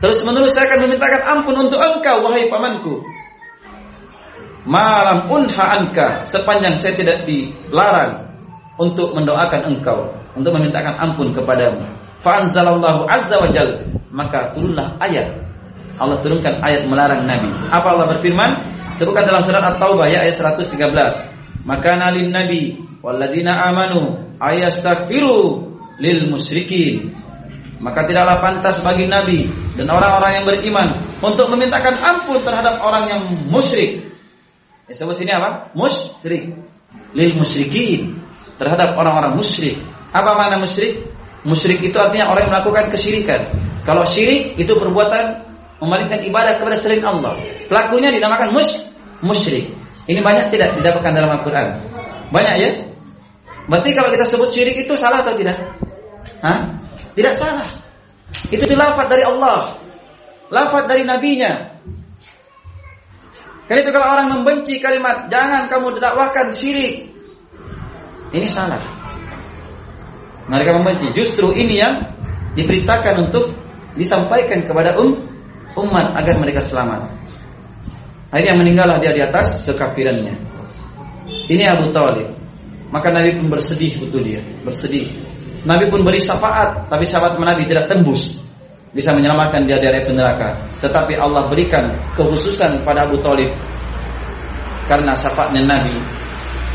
Terus menerus saya akan memintakan ampun untuk engkau, wahai pamanku. Malam unha anka. Sepanjang saya tidak dilarang untuk mendoakan engkau. Untuk memintakan ampun kepadamu. Fa'anzalallahu azza wa jal. Maka turunlah ayat. Allah turunkan ayat melarang Nabi. Apa Allah berfirman? Sebutkan dalam surat At-Taubah ya ayat 113. Maka nalin Nabi walladzina amanu ayastaghfiru lil musyrikin. Maka tidaklah pantas bagi Nabi dan orang-orang yang beriman untuk memintakan ampun terhadap orang yang musyrik. Disebut sini apa? Musyrik. Lil musyrikin. Terhadap orang-orang musyrik. Apa makna musyrik? Musyrik itu artinya orang yang melakukan kesyirikan. Kalau syirik itu perbuatan memalingkan ibadah kepada selain Allah. Pelakunya dinamakan mus musyrik. Ini banyak tidak didapatkan dalam Al-Qur'an. Banyak ya? Berarti kalau kita sebut syirik itu salah atau tidak? Hah? Tidak salah. Itu lafaz dari Allah. Lafaz dari nabinya. Karena itu kalau orang membenci kalimat jangan kamu dakwahkan syirik. Ini salah. Mereka membenci. Justru ini yang diperintahkan untuk disampaikan kepada um, umat agar mereka selamat. Akhirnya meninggallah dia di atas kekafirannya. Ini Abu Talib. Maka Nabi pun bersedih betul dia, bersedih. Nabi pun beri syafaat, tapi syafaat Nabi tidak tembus bisa menyelamatkan dia dari api neraka. Tetapi Allah berikan kekhususan pada Abu Talib karena syafaatnya Nabi.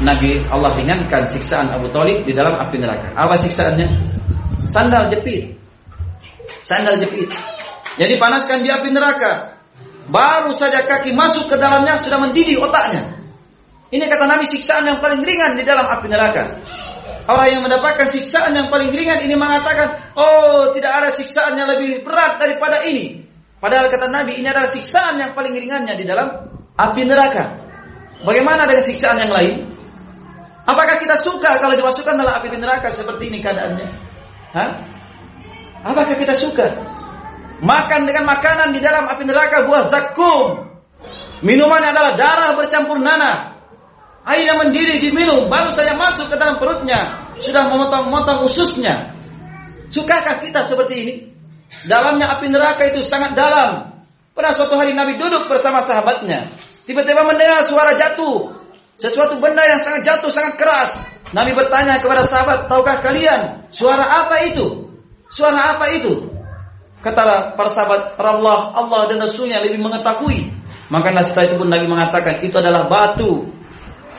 Nabi Allah ringankan siksaan Abu Talib di dalam api neraka. Apa siksaannya? Sandal jepit. Sandal jepit. Jadi panaskan di api neraka. Baru saja kaki masuk ke dalamnya sudah mendidih otaknya. Ini kata Nabi siksaan yang paling ringan di dalam api neraka. Orang yang mendapatkan siksaan yang paling ringan ini mengatakan, oh tidak ada siksaan yang lebih berat daripada ini. Padahal kata Nabi ini adalah siksaan yang paling ringannya di dalam api neraka. Bagaimana dengan siksaan yang lain? Apakah kita suka kalau dimasukkan dalam api neraka seperti ini keadaannya? Hah? Apakah kita suka? Makan dengan makanan di dalam api neraka buah zakum. Minumannya adalah darah bercampur nanah. Air yang mendidih diminum baru saja masuk ke dalam perutnya sudah memotong-motong ususnya. Sukakah kita seperti ini? Dalamnya api neraka itu sangat dalam. Pernah suatu hari Nabi duduk bersama sahabatnya. Tiba-tiba mendengar suara jatuh. Sesuatu benda yang sangat jatuh, sangat keras. Nabi bertanya kepada sahabat, tahukah kalian suara apa itu? Suara apa itu? Kata para sahabat, Allah, Allah dan Rasulnya lebih mengetahui. Maka setelah itu pun Nabi mengatakan, itu adalah batu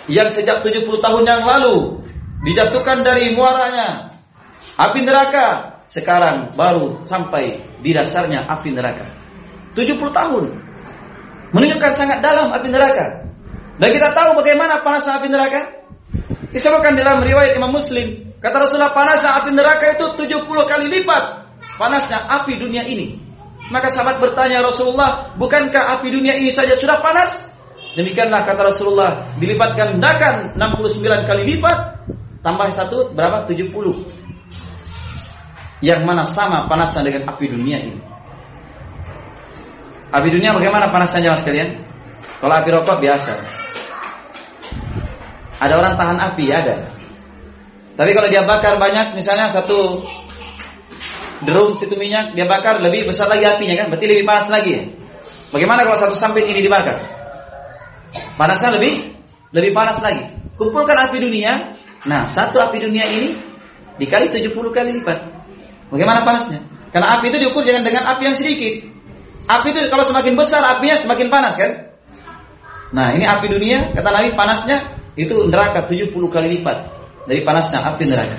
yang sejak 70 tahun yang lalu dijatuhkan dari muaranya api neraka sekarang baru sampai di dasarnya api neraka 70 tahun menunjukkan sangat dalam api neraka dan kita tahu bagaimana panasnya api neraka disebutkan dalam riwayat Imam Muslim kata Rasulullah panasnya api neraka itu 70 kali lipat panasnya api dunia ini maka sahabat bertanya Rasulullah bukankah api dunia ini saja sudah panas Demikianlah kata Rasulullah, dilipat gandakan 69 kali lipat, tambah satu berapa? 70. Yang mana sama panasnya dengan api dunia ini. Api dunia bagaimana panasnya mas kalian? Kalau api rokok biasa. Ada orang tahan api, ada. Tapi kalau dia bakar banyak, misalnya satu drum situ minyak, dia bakar lebih besar lagi apinya kan, berarti lebih panas lagi. Bagaimana kalau satu samping ini dibakar? Panasnya lebih lebih panas lagi. Kumpulkan api dunia. Nah, satu api dunia ini dikali 70 kali lipat. Bagaimana panasnya? Karena api itu diukur jangan dengan api yang sedikit. Api itu kalau semakin besar apinya semakin panas kan? Nah, ini api dunia kata Nabi panasnya itu neraka 70 kali lipat dari panasnya api neraka.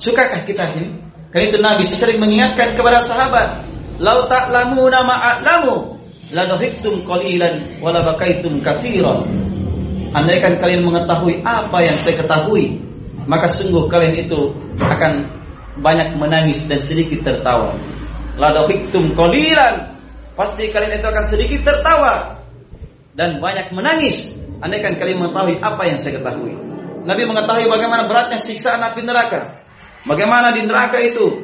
Sukakah kita ini? Karena itu Nabi sering mengingatkan kepada sahabat, "Lau ta'lamuna ma'alamu la dhahiktum qalilan wa la bakaitum katsiran. Andaikan kalian mengetahui apa yang saya ketahui, maka sungguh kalian itu akan banyak menangis dan sedikit tertawa. La dhahiktum qalilan, pasti kalian itu akan sedikit tertawa dan banyak menangis. Andaikan kalian mengetahui apa yang saya ketahui. Nabi mengetahui bagaimana beratnya siksaan api neraka. Bagaimana di neraka itu?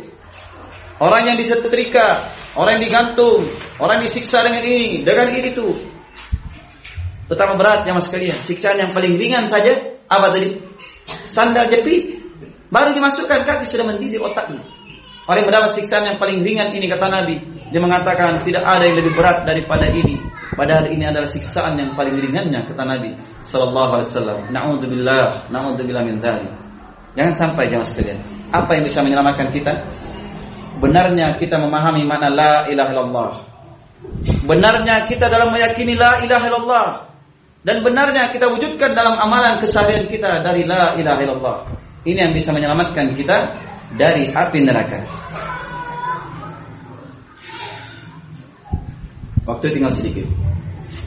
Orang yang disetrika, orang yang digantung, orang yang disiksa dengan ini, dengan ini tuh. Betapa beratnya mas kalian. Siksaan yang paling ringan saja apa tadi? Sandal jepit. Baru dimasukkan kaki sudah mendidih otaknya. Orang yang mendapat siksaan yang paling ringan ini kata Nabi. Dia mengatakan tidak ada yang lebih berat daripada ini. Padahal ini adalah siksaan yang paling ringannya kata Nabi sallallahu alaihi wasallam. Nauzubillah, nauzubillah min dzalik. Jangan sampai jangan sekalian. Apa yang bisa menyelamatkan kita? Benarnya kita memahami makna la ilaha illallah. Benarnya kita dalam meyakini la ilaha illallah dan benarnya kita wujudkan dalam amalan keseharian kita dari la ilaha illallah. Ini yang bisa menyelamatkan kita dari api neraka. Waktu tinggal sedikit.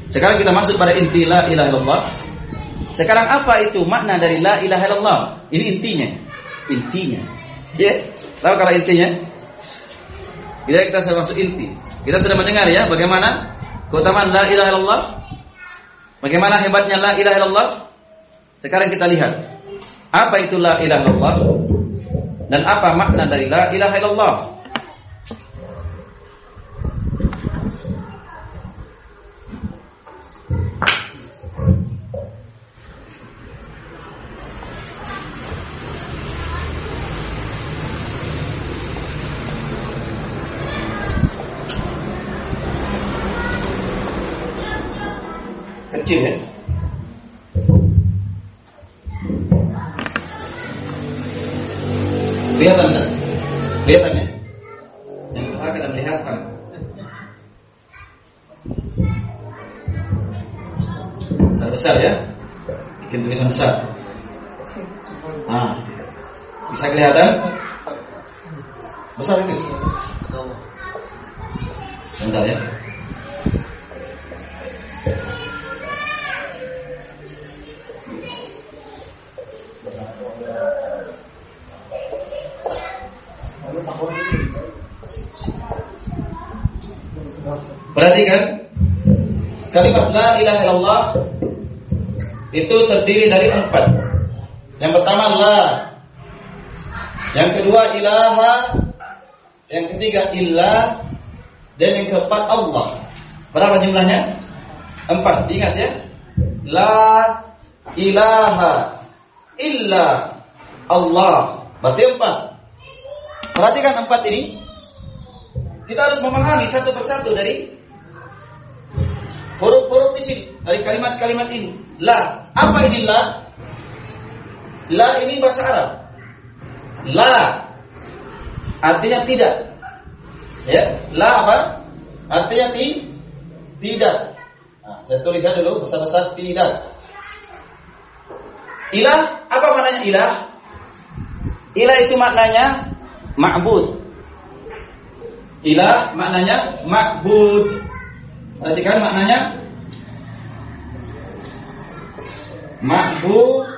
Sekarang kita masuk pada inti la ilaha illallah. Sekarang apa itu makna dari la ilaha illallah? Ini intinya. Intinya. Ya, yeah. tahu kalau intinya? Kita kita sudah masuk inti. Kita sudah mendengar ya bagaimana keutamaan la ilaha illallah. Bagaimana hebatnya la ilaha illallah? Sekarang kita lihat apa itu la ilaha illallah dan apa makna dari la ilaha illallah. kecil ya. vean terdiri dari empat. Yang pertama la, yang kedua ilaha, yang ketiga ilah, dan yang keempat Allah. Berapa jumlahnya? Empat. Ingat ya. La ilaha illa Allah. Berarti empat. Perhatikan empat ini. Kita harus memahami satu persatu dari huruf-huruf di sini dari kalimat-kalimat ini. La, apa ini la? La ini bahasa Arab. La artinya tidak. Ya, la apa? Artinya ti tidak. Nah, saya tulisnya dulu besar-besar tidak. Ilah, apa maknanya ilah? Ilah itu maknanya ma'bud. Ilah maknanya ma'bud. Perhatikan maknanya ma'budun.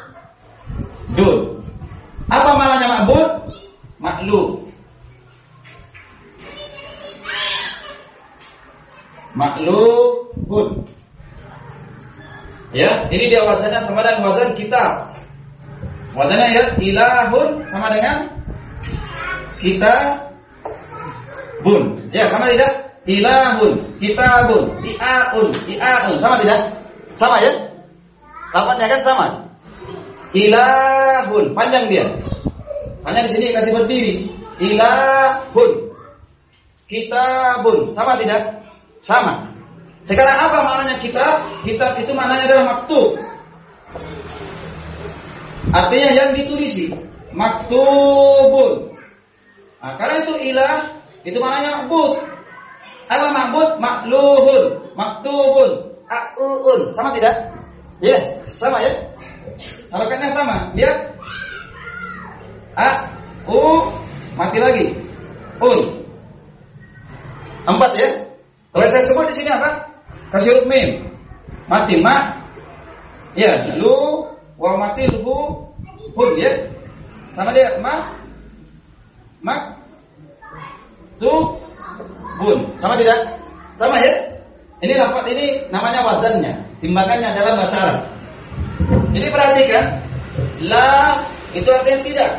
Apa maknanya ma'bud? Makluk. Maklukun. Ya, ini dia wazannya sama dengan wazan kita. Wazannya ya ilahun sama dengan kita bun. Ya, sama tidak? Ilahun, kitabun, i'aun, i'aun. Sama tidak? Sama ya? Lafaznya kan sama. Ilahun, panjang dia. Hanya di sini kasih berdiri. Ilahun. Kitabun, sama tidak? Sama. Sekarang apa maknanya kitab? Kitab itu maknanya adalah maktub. Artinya yang ditulisi. Maktubun. Nah, karena itu ilah itu maknanya ma'bud. Apa ma'bud? Makluhun, maktubun, a'uun. Sama tidak? Ya, sama ya. Harokatnya sama. Lihat. A, U, mati lagi. Un. Empat ya. Kalau saya sebut di sini apa? Kasih huruf mim. Mati ma. Ya, lu wa mati lu hun ya. Sama dia ma mak tu bun. Sama tidak? Sama ya? Ini lafaz ini namanya wazannya, timbangannya dalam bahasa Arab. Jadi perhatikan, la itu artinya tidak.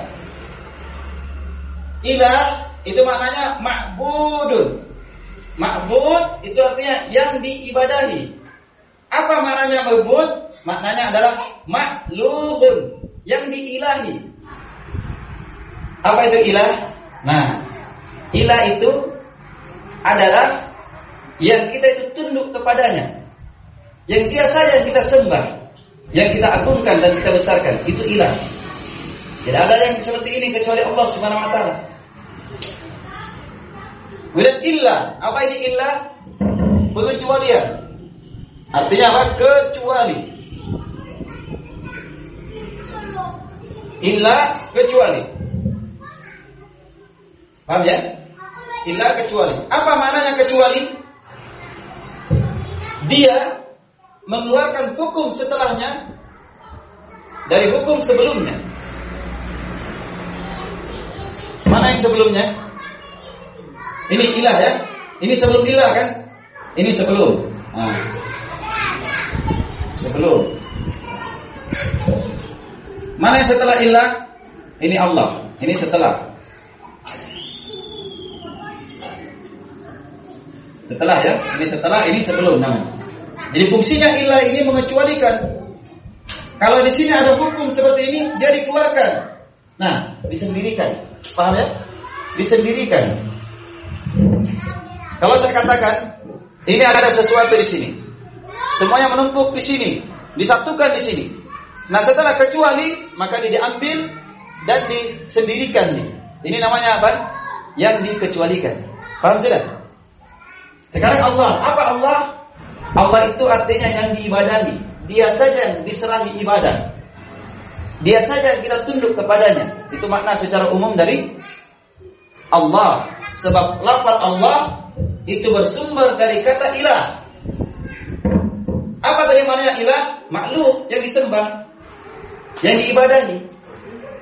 Ilah itu maknanya ma'budun. Ma'bud itu artinya yang diibadahi. Apa maknanya ma'bud? Maknanya adalah maklubun, yang diilahi. Apa itu ilah? Nah, ilah itu adalah yang kita itu tunduk kepadanya. Yang dia saja yang kita sembah, yang kita agungkan dan kita besarkan, itu ilah. Tidak ada yang seperti ini kecuali Allah Subhanahu wa taala. Kemudian illa, apa ini illa? Pengecualian. Artinya apa? Kecuali. Illa kecuali. Paham ya? Illa kecuali. Apa maknanya kecuali? Dia mengeluarkan hukum setelahnya dari hukum sebelumnya. Mana yang sebelumnya? Ini ilah ya. Ini sebelum ilah kan? Ini sebelum. Nah. Sebelum. Mana yang setelah ilah? Ini Allah. Ini setelah. Setelah ya. Ini setelah, ini sebelum namanya. Jadi fungsinya ilah ini mengecualikan. Kalau di sini ada hukum seperti ini, dia dikeluarkan. Nah, disendirikan. Paham ya? Disendirikan. Kalau saya katakan ini ada sesuatu di sini, semuanya menumpuk di sini, disatukan di sini. Nah setelah kecuali maka dia diambil dan disendirikan nih. Ini namanya apa? Yang dikecualikan. Paham sudah? Sekarang Allah, apa Allah? Allah itu artinya yang diibadahi. Dia saja yang diserahi ibadah. Dia saja yang kita tunduk kepadanya. Itu makna secara umum dari Allah. Sebab lafaz Allah itu bersumber dari kata ilah. Apa tadi maknanya ilah? Makhluk yang disembah, yang diibadahi.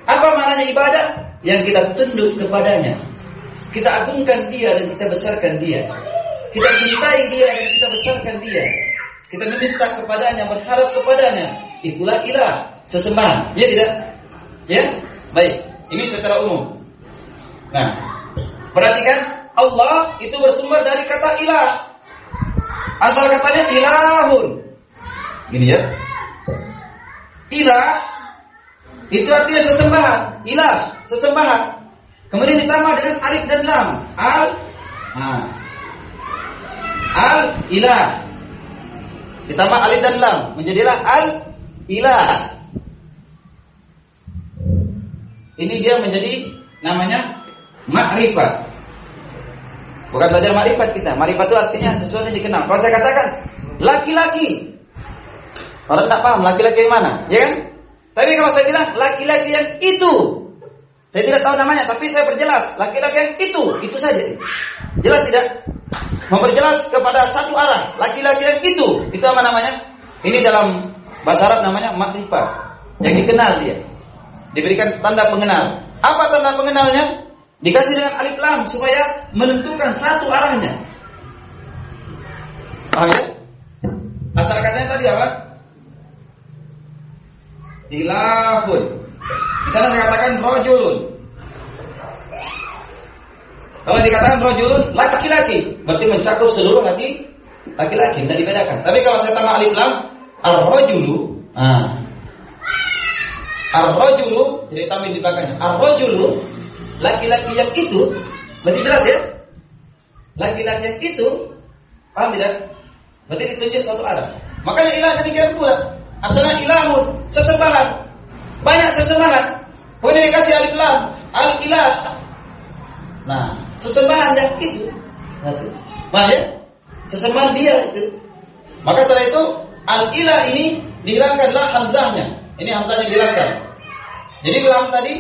Apa maknanya ibadah? Yang kita tunduk kepadanya. Kita agungkan dia dan kita besarkan dia. Kita cintai dia dan kita besarkan dia. Kita meminta kepadanya, berharap kepadanya. Itulah ilah, sesembahan. Ya tidak? Ya? Baik. Ini secara umum. Nah, perhatikan Allah itu bersumber dari kata ilah. Asal katanya ilahun. Ini ya. Ilah itu artinya sesembahan, ilah, sesembahan. Kemudian ditambah dengan alif dan lam. Al nah. Al ilah. Ditambah alif dan lam menjadilah al ilah. Ini dia menjadi namanya makrifat. Bukan belajar marifat kita. Marifat itu artinya sesuatu yang dikenal. Kalau saya katakan laki-laki, orang tidak paham laki-laki yang mana, ya kan? Tapi kalau saya bilang laki-laki yang itu, saya tidak tahu namanya, tapi saya perjelas laki-laki yang itu, itu saja. Jelas tidak? Memperjelas kepada satu arah, laki-laki yang itu, itu apa namanya? Ini dalam bahasa Arab namanya makrifat, yang dikenal dia. Diberikan tanda pengenal. Apa tanda pengenalnya? Dikasih dengan alif lam supaya menentukan satu arahnya. Paham ya? Asal katanya tadi apa? Ilahun. Misalnya saya katakan rojulun. Kalau dikatakan rojulun laki-laki, berarti mencakup seluruh laki laki-laki, tidak dibedakan. Tapi kalau saya tambah alif lam, ar-rojulu, nah, ar-rojulu, jadi tambah di belakangnya. Ar-rojulu, laki-laki yang itu, berarti jelas ya? Laki-laki yang itu, paham tidak? Berarti ditunjuk satu arah. Makanya ilah demikian pula. Asalnya ilahun, sesembahan. Banyak sesembahan. Kemudian dikasih alif lam, al ilah. Nah, sesembahan yang itu. Ya? Sesembahan dia itu. Maka setelah itu al ilah ini dihilangkanlah hamzahnya. Ini hamzahnya dihilangkan. Jadi lam tadi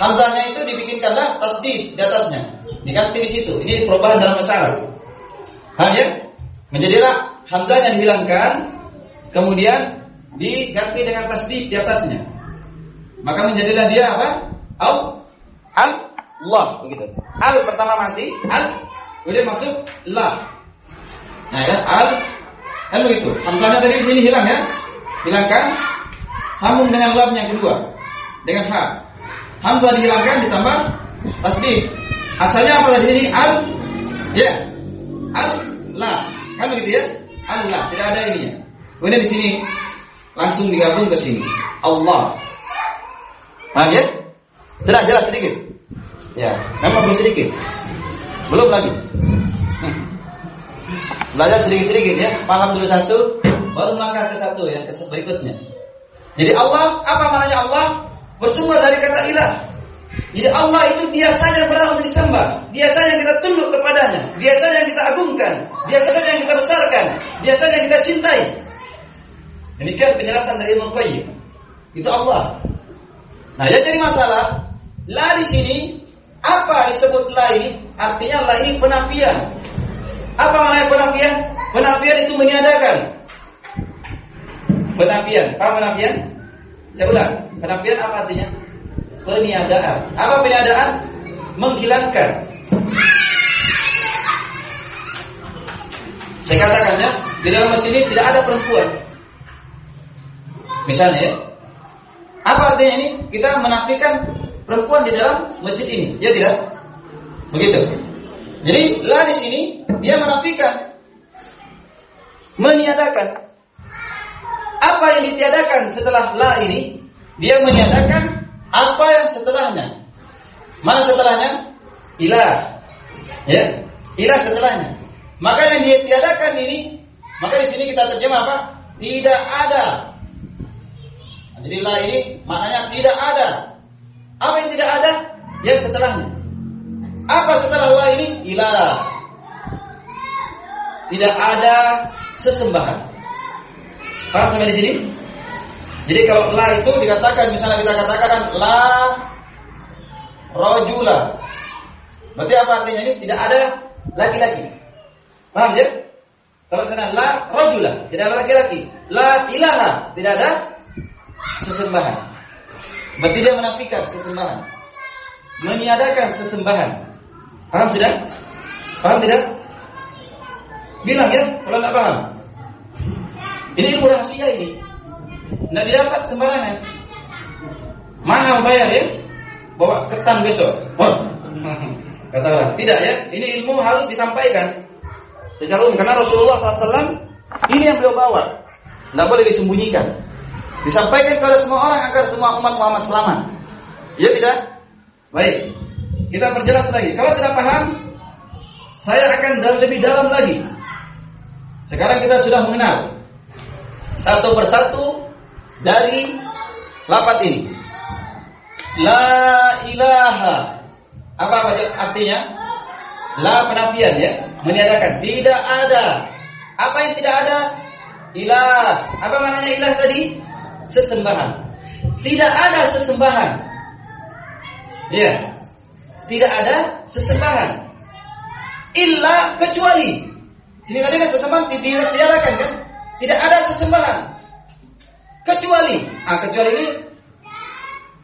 hamzahnya itu dibikinkanlah tasdid di atasnya. Diganti di situ. Ini perubahan dalam masalah. Hanya menjadilah hamzahnya dihilangkan, kemudian diganti dengan tasdid di atasnya. Maka menjadilah dia apa? Al al Allah begitu. Al pertama mati, al kemudian masuk la. Nah ya, al kan begitu. Hamzahnya tadi di sini hilang ya. Hilangkan sambung dengan lam yang kedua dengan ha. Hamzah dihilangkan ditambah tasbih. Asalnya apa tadi ini? Al ya. Al la. Kan begitu ya? Allah, tidak ada ininya. Kemudian di sini langsung digabung ke sini. Allah. Paham ya? Jelas jelas sedikit. Ya, memang belum sedikit. Belum lagi. Hmm. Belajar sedikit-sedikit ya. Paham dulu satu, baru melangkah ke satu yang ke berikutnya. Jadi Allah, apa maknanya Allah? Bersumber dari kata ilah. Jadi Allah itu dia saja berhak untuk disembah. Dia saja yang kita tunduk kepadanya. Dia saja yang kita agungkan. Dia saja yang kita besarkan. Dia saja yang kita cintai. Demikian penjelasan dari Imam Qayyim. Itu Allah. Nah, yang jadi masalah, la di sini apa disebut la ini? Artinya la ini penafian. Apa maknanya penafian? Penafian itu meniadakan. Penafian. Apa penafian? Saya ulang. Penafian apa artinya? Peniadaan. Apa peniadaan? Menghilangkan. Saya katakan ya, di dalam masjid ini tidak ada perempuan. Misalnya ya, apa artinya ini? Kita menafikan perempuan di dalam masjid ini, ya tidak? Begitu. Jadi la di sini dia menafikan, meniadakan. Apa yang ditiadakan setelah la ini? Dia meniadakan apa yang setelahnya. Mana setelahnya? Ilah. Ya, ilah setelahnya. Maka yang dia tiadakan ini, maka di sini kita terjemah apa? Tidak ada jadi la ini maknanya tidak ada. Apa yang tidak ada? Yang setelahnya. Apa setelah la ini? Ilah. Tidak ada sesembahan. Paham sampai di sini? Jadi kalau la itu dikatakan misalnya kita katakan la rojula. Berarti apa artinya ini? Tidak ada laki-laki. Paham ya? Kalau sana la rojula, tidak ada laki-laki. La ilaha, tidak ada sesembahan. Berarti dia menafikan sesembahan. Meniadakan sesembahan. Paham sudah? Paham tidak? Bilang ya, kalau tidak paham. Ini ilmu rahasia ini. Tidak didapat sembarangan. Mana bayar ya? Bawa ketan besok. Oh. Kata orang, tidak ya. Ini ilmu harus disampaikan secara umum karena Rasulullah SAW ini yang beliau bawa. Tidak boleh disembunyikan. Disampaikan kepada semua orang agar semua umat Muhammad selamat. Ya tidak? Baik. Kita perjelas lagi. Kalau sudah paham, saya akan lebih dalam lagi. Sekarang kita sudah mengenal satu persatu dari lapat ini. La ilaha. Apa artinya? La penafian ya, meniadakan. Tidak ada. Apa yang tidak ada? Ilah. Apa maknanya ilah tadi? Sesembahan. Tidak ada sesembahan. Ya. Tidak ada sesembahan. Illa kecuali. Sini tadi kan sesembahan tiadakan kan? Tidak ada sesembahan. Kecuali. Ah, kecuali ini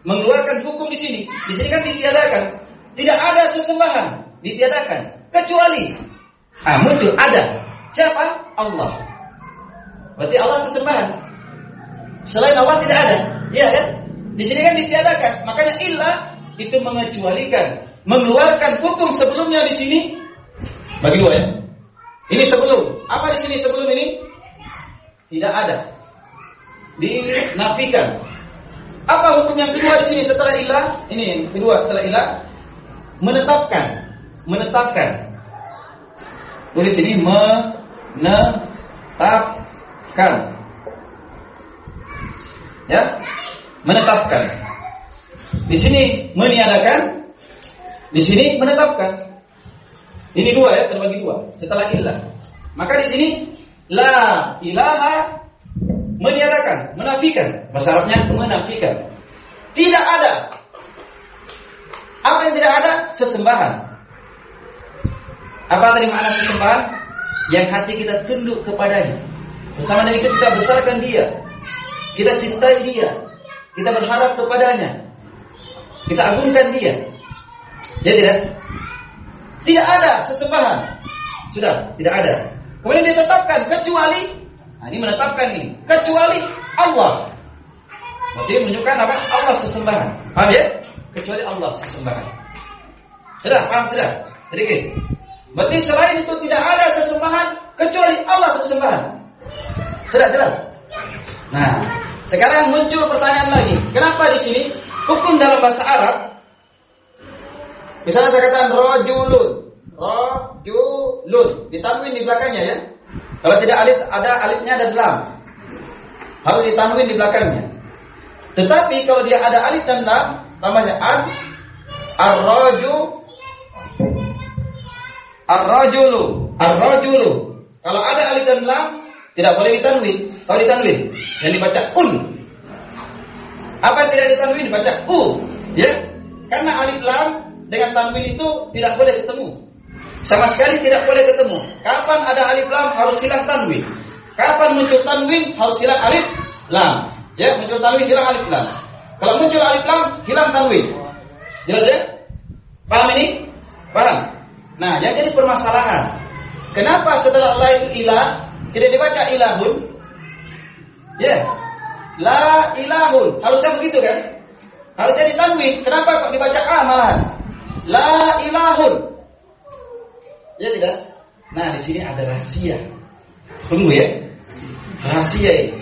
mengeluarkan hukum di sini. Di sini kan ditiadakan. Tidak ada sesembahan, ditiadakan. Kecuali. Ah, muncul ada. Siapa? Allah. Berarti Allah sesembahan. Selain Allah tidak ada. Iya kan? Di sini kan ditiadakan. Makanya ilah itu mengecualikan, mengeluarkan hukum sebelumnya di sini bagi dua ya. Ini sebelum. Apa di sini sebelum ini? Tidak ada. Dinafikan. Apa hukum yang kedua di sini setelah ilah? Ini yang kedua setelah ilah menetapkan, menetapkan. Tulis sini menetapkan ya menetapkan. Di sini meniadakan, di sini menetapkan. Ini dua ya, terbagi dua. Setelah ilah. Maka di sini la ilaha meniadakan, menafikan. Bahasa menafikan. Tidak ada. Apa yang tidak ada? Sesembahan. Apa tadi makna sesembahan? Yang hati kita tunduk kepadanya. Bersama dengan itu kita besarkan dia. Kita cintai dia. Kita berharap kepadanya. Kita agungkan dia. Ya tidak? Tidak ada sesembahan. Sudah, tidak ada. Kemudian ditetapkan kecuali nah ini menetapkan ini kecuali Allah. Berarti menunjukkan apa? Allah sesembahan. Paham ya? Kecuali Allah sesembahan. Sudah, paham sudah? Sedikit. Berarti selain itu tidak ada sesembahan kecuali Allah sesembahan. Sudah jelas? Nah, sekarang muncul pertanyaan lagi. Kenapa di sini hukum dalam bahasa Arab Misalnya saya katakan rojulun, rojulun, ditanwin di belakangnya ya. Kalau tidak alif ada alifnya ada lam. Harus ditanwin di belakangnya. Tetapi kalau dia ada alif dan lam, namanya ad, ar-raju, ar-rajulu, ar-rajulu. Kalau ada alif dan lam, tidak boleh ditanwin. Kalau ditanwin, yang dibaca un. Apa yang tidak ditanwin dibaca u, ya? Karena alif lam dengan tanwin itu tidak boleh ketemu. Sama sekali tidak boleh ketemu. Kapan ada alif lam harus hilang tanwin. Kapan muncul tanwin harus hilang alif lam. Ya, muncul tanwin hilang alif lam. Kalau muncul alif lam hilang tanwin. Jelas ya? Paham ini? Paham? Nah, yang jadi permasalahan. Kenapa setelah Allah itu ilah tidak dibaca ilahun? Ya. La ilahun. Harusnya begitu kan? Harusnya ditanwin. Kenapa kok dibaca A? La ilahun. Ya tidak? Nah, di sini ada rahasia. Tunggu ya. Rahasia ini.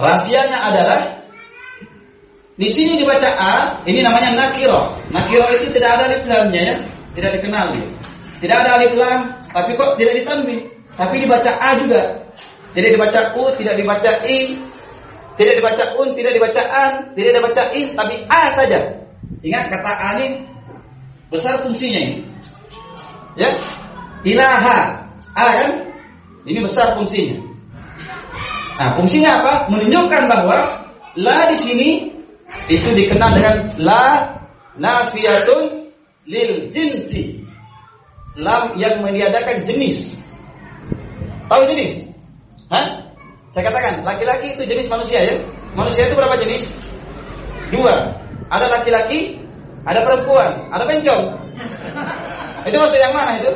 Rahasianya adalah di sini dibaca A, ini namanya nakiro. Nakiro itu tidak ada alif lamnya ya, tidak dikenali. Tidak ada alif lam, tapi kok tidak ditanwin. Tapi dibaca A juga. Tidak dibaca U, tidak dibaca I, tidak dibaca un, tidak dibaca an, tidak dibaca i, tapi A saja. Ingat kata A ini besar fungsinya ini. Ya. Ilaha. A kan? Ini besar fungsinya. Nah, fungsinya apa? Menunjukkan bahwa la di sini itu dikenal dengan la nafiyatun lil jinsi. Lam yang meniadakan jenis. Tahu jenis? Hah? Saya katakan, laki-laki itu jenis manusia ya. Manusia itu berapa jenis? Dua. Ada laki-laki, ada perempuan, ada bencong. Itu masuk yang mana itu?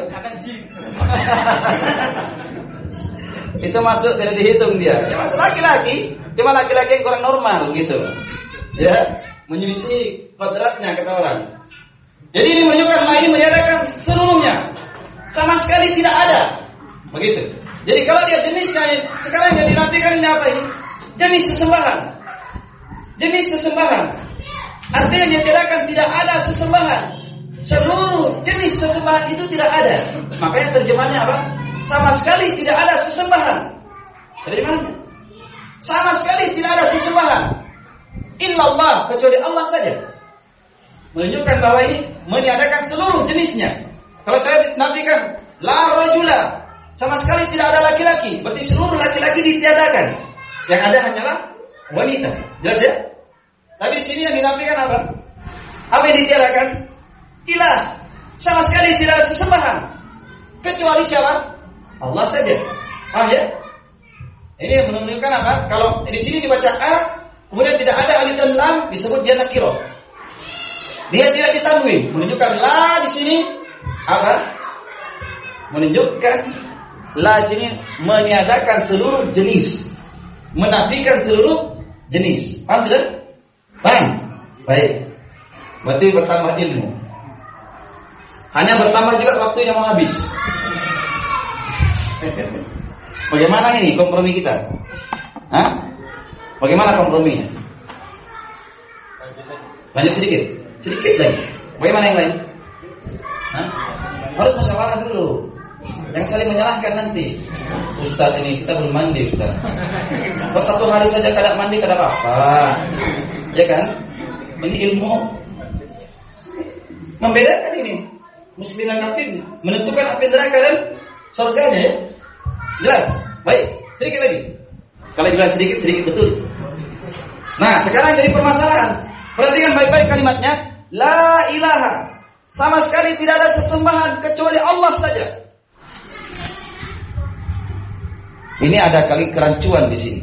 itu masuk tidak dihitung dia. Ya masuk laki-laki, cuma laki-laki yang kurang normal gitu. Ya, menyelisih kodratnya kata orang. Jadi ini menunjukkan ini meniadakan seluruhnya. Sama sekali tidak ada. Begitu. Jadi kalau dia jenisnya sekarang yang dinafikan ini apa ini? Jenis sesembahan. Jenis sesembahan. Artinya dia katakan tidak ada sesembahan. Seluruh jenis sesembahan itu tidak ada. Makanya terjemahannya apa? Sama sekali tidak ada sesembahan. Dari mana? Sama sekali tidak ada sesembahan. Illallah kecuali Allah saja. Menunjukkan bahwa ini meniadakan seluruh jenisnya. Kalau saya nafikan la rajula sama sekali tidak ada laki-laki. Berarti seluruh laki-laki ditiadakan. Yang ada hanyalah wanita. Jelas ya? Tapi di sini yang dinafikan apa? Apa yang ditiadakan? Ilah. Sama sekali tidak ada sesembahan. Kecuali siapa? Allah saja. Paham ya? Ini menunjukkan apa? Kalau di sini dibaca A, kemudian tidak ada alif dan lam, disebut dia nakiro. Dia tidak ditanwin, menunjukkan la di sini apa? Menunjukkan La ini meniadakan seluruh jenis, menafikan seluruh jenis. Paham sudah? Paham? Baik. Berarti bertambah ilmu. Hanya bertambah juga waktunya mau habis. Bagaimana ini kompromi kita? Hah? Bagaimana komprominya? Lanjut sedikit, sedikit lagi. Bagaimana yang lain? Hah? Harus musyawarah dulu. Yang saling menyalahkan nanti. Ustaz ini kita belum mandi Ustaz. Kalau satu hari saja kada mandi kada apa-apa. Ya kan? Ini ilmu membedakan ini. Muslim dan kafir menentukan api neraka dan surganya ya. Jelas? Baik, sedikit lagi. Kalau jelas sedikit sedikit betul. Nah, sekarang jadi permasalahan. Perhatikan baik-baik kalimatnya. La ilaha. Sama sekali tidak ada sesembahan kecuali Allah saja. Ini ada kali kerancuan di sini.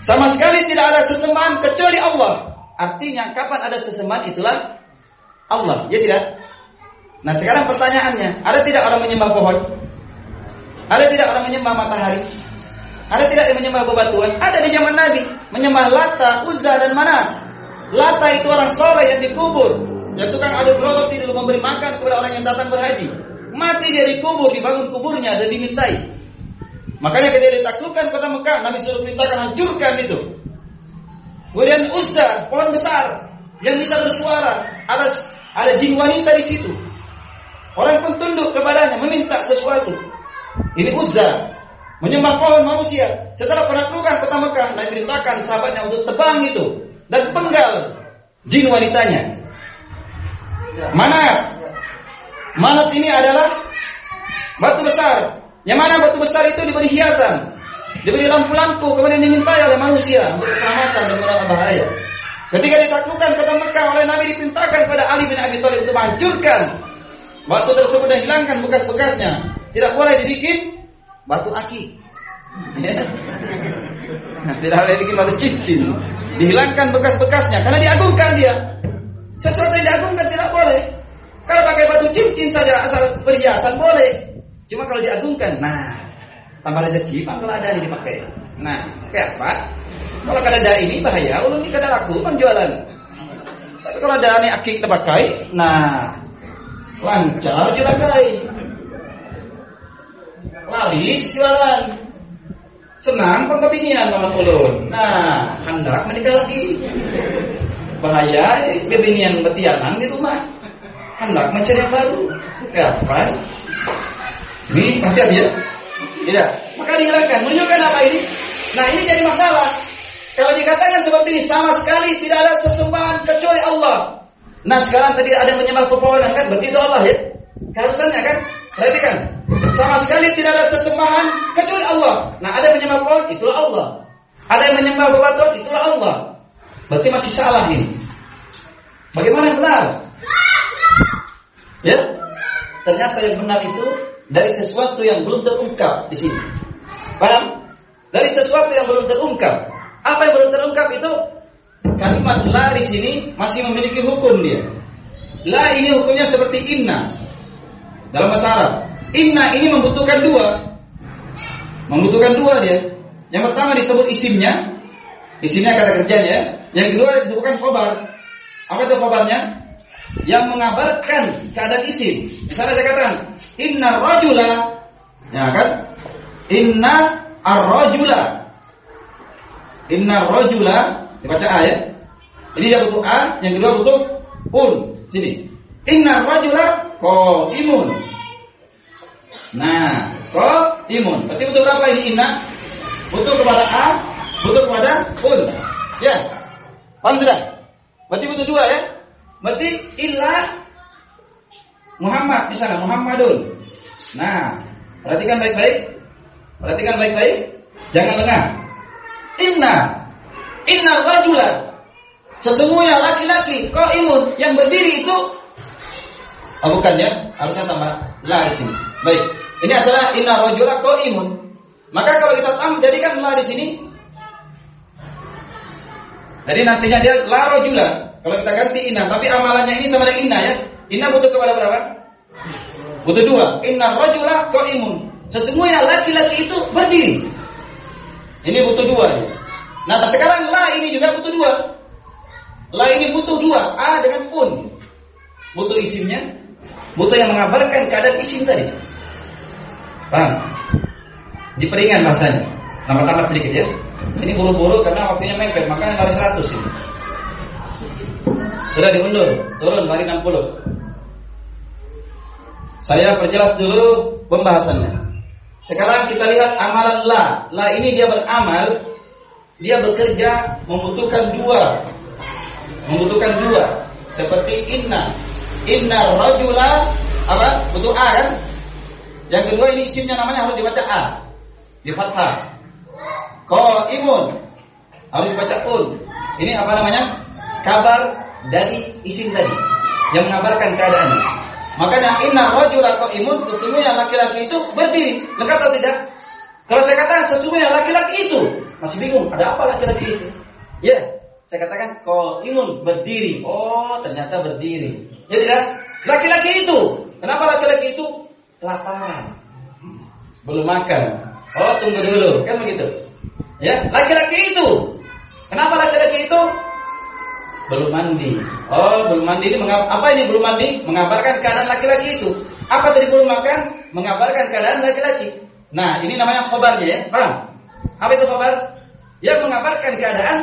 Sama sekali tidak ada sesembahan kecuali Allah. Artinya kapan ada sesembahan itulah Allah. Ya tidak? Nah sekarang pertanyaannya, ada tidak orang menyembah pohon? Ada tidak orang menyembah matahari? Ada tidak yang menyembah bebatuan? Ada di zaman Nabi, menyembah Lata, Uzza dan Manat. Lata itu orang soleh yang dikubur. yang tukang aduk roti dulu memberi makan kepada orang yang datang berhaji. Mati dia dikubur, dibangun kuburnya dan dimintai. Makanya ketika ditaklukkan kota Mekah, Nabi suruh perintahkan hancurkan itu. Kemudian Uzza, pohon besar yang bisa bersuara, ada ada jin wanita di situ. Orang pun tunduk kepadanya meminta sesuatu. Ini Uzza, menyembah pohon manusia. Setelah penaklukan kota Mekah, Nabi perintahkan sahabatnya untuk tebang itu dan penggal jin wanitanya. Mana? Manat ini adalah batu besar. Yang mana batu besar itu diberi hiasan, diberi lampu-lampu, kemudian dimintai oleh manusia untuk keselamatan dan menolak bahaya. Ketika ditaklukkan kota Mekah oleh Nabi diperintahkan pada Ali bin Abi Thalib untuk menghancurkan batu tersebut dan hilangkan bekas-bekasnya. Tidak boleh dibikin batu aki. Tidak boleh bikin batu cincin. Dihilangkan bekas-bekasnya karena diagungkan dia. Sesuatu yang diagungkan tidak boleh. Kalau pakai batu cincin saja asal perhiasan boleh. Cuma kalau diagungkan, nah tambah rezeki pak kalau ada ini dipakai. Nah, kayak apa? Kalau kada ini bahaya, ulun ini kada laku penjualan. Tapi kalau ada ini akik kita pakai, nah lancar jualan laris jualan. Senang pengkepingian lawan ulun. Nah hendak menikah lagi. Bahaya bebinian betianan di rumah. Hendak mencari yang baru kapan ini pasti ya tidak maka dihilangkan menunjukkan apa ini nah ini jadi masalah kalau dikatakan seperti ini sama sekali tidak ada sesembahan kecuali Allah nah sekarang tadi ada menyembah pepohonan kan berarti itu Allah ya keharusannya kan Perhatikan, sama sekali tidak ada sesembahan kecuali Allah. Nah, ada menyembah pohon, itulah Allah. Ada yang menyembah bebatuan, itulah Allah. Berarti masih salah ini. Bagaimana yang benar? Ya, ternyata yang benar itu dari sesuatu yang belum terungkap di sini. Paham? Dari sesuatu yang belum terungkap. Apa yang belum terungkap itu? Kalimat la di sini masih memiliki hukum dia. La ini hukumnya seperti inna dalam bahasa Arab. Inna ini membutuhkan dua. Membutuhkan dua dia. Yang pertama disebut isimnya. Isimnya kata kerjanya. Yang kedua disebutkan khobar. Apa itu khobarnya? Yang mengabarkan keadaan isim. Misalnya saya katakan, Inna rajula. Ya kan? Inna ar-rajula. Inna rajula. Dibaca A ya. Ini dia butuh A. Yang kedua butuh un. Sini. Inna rajula imun. Nah, imun. Berarti butuh berapa ini inna? Butuh kepada a, butuh kepada un. Ya. Paham sudah? Berarti butuh dua ya. Berarti illa Muhammad misalnya Muhammadun. Nah, perhatikan baik-baik. Perhatikan baik-baik. Jangan lengah. Inna Inna rajula Sesungguhnya laki-laki imun yang berdiri itu Oh bukan ya, harusnya tambah la di sini. Baik. Ini adalah inna rajula imun. Maka kalau kita tam jadikan la di sini jadi nantinya dia la rajula. Kalau kita ganti inna, tapi amalannya ini sama dengan inna ya. Inna butuh kepada berapa? Butuh dua. Inna rajula imun. Sesungguhnya laki-laki itu berdiri. Ini butuh dua. Ya. Nah sekarang la ini juga butuh dua. La ini butuh dua. A dengan pun. Butuh isimnya, Butuh yang mengabarkan keadaan isim tadi. Paham? Diperingan bahasanya. Nama-nama sedikit ya. Ini buru-buru karena waktunya mepet, makanya lari 100 ini. Sudah diundur, turun lari 60. Saya perjelas dulu pembahasannya. Sekarang kita lihat amalan la. La ini dia beramal, dia bekerja membutuhkan dua. Membutuhkan dua. Seperti inna Inna rajula apa? Bentuk A kan? Yang kedua ini isimnya namanya harus dibaca A. Di fathah. imun harus dibaca un. Ini apa namanya? Kabar dari isim tadi yang mengabarkan keadaan. Makanya inna rajula imun sesungguhnya laki-laki itu berdiri. Lengkap atau tidak? Kalau saya katakan sesungguhnya laki-laki itu masih bingung, ada apa laki-laki itu? Ya, saya katakan imun berdiri. Oh, ternyata berdiri. Ya tidak? Laki-laki itu. Kenapa laki-laki itu kelaparan? Belum makan. Oh, tunggu dulu. Kan begitu. Ya, laki-laki itu. Kenapa laki-laki itu belum mandi. Oh, belum mandi ini mengap apa ini belum mandi? Mengabarkan keadaan laki-laki itu. Apa tadi belum makan? Mengabarkan keadaan laki-laki. Nah, ini namanya khobarnya ya. Paham? Apa itu khobar? Yang mengabarkan keadaan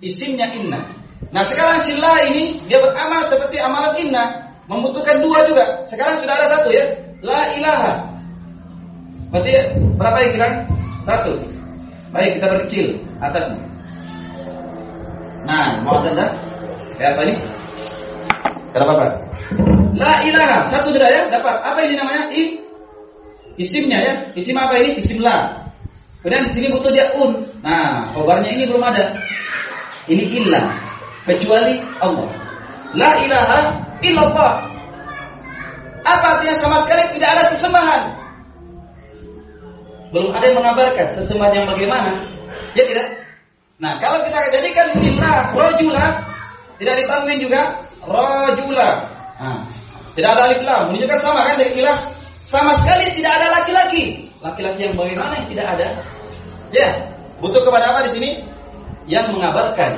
isimnya inna. Nah, sekarang sila ini dia beramal seperti amalan inna, membutuhkan dua juga. Sekarang sudah ada satu ya. La ilaha. Berarti berapa yang hilang? Satu. Baik, kita berkecil atasnya. Nah, mau ada Kayak apa ini? Kenapa Pak? La ilaha. Satu sudah ya, dapat. Apa ini namanya? I isimnya ya. Isim apa ini? Isim la. Kemudian di sini butuh dia un. Nah, khobarnya ini belum ada. Ini illa. Kecuali Allah. La ilaha illallah. Apa artinya sama sekali tidak ada sesembahan? Belum ada yang mengabarkan sesembahan yang bagaimana? Ya tidak? Nah, kalau kita jadikan ini la rojula tidak ditanwin juga rojula. Nah, tidak ada alif lam, menunjukkan sama kan dari ilah. Sama sekali tidak ada laki-laki. Laki-laki yang bagaimana yang tidak ada? Ya, butuh kepada apa di sini? Yang mengabarkan.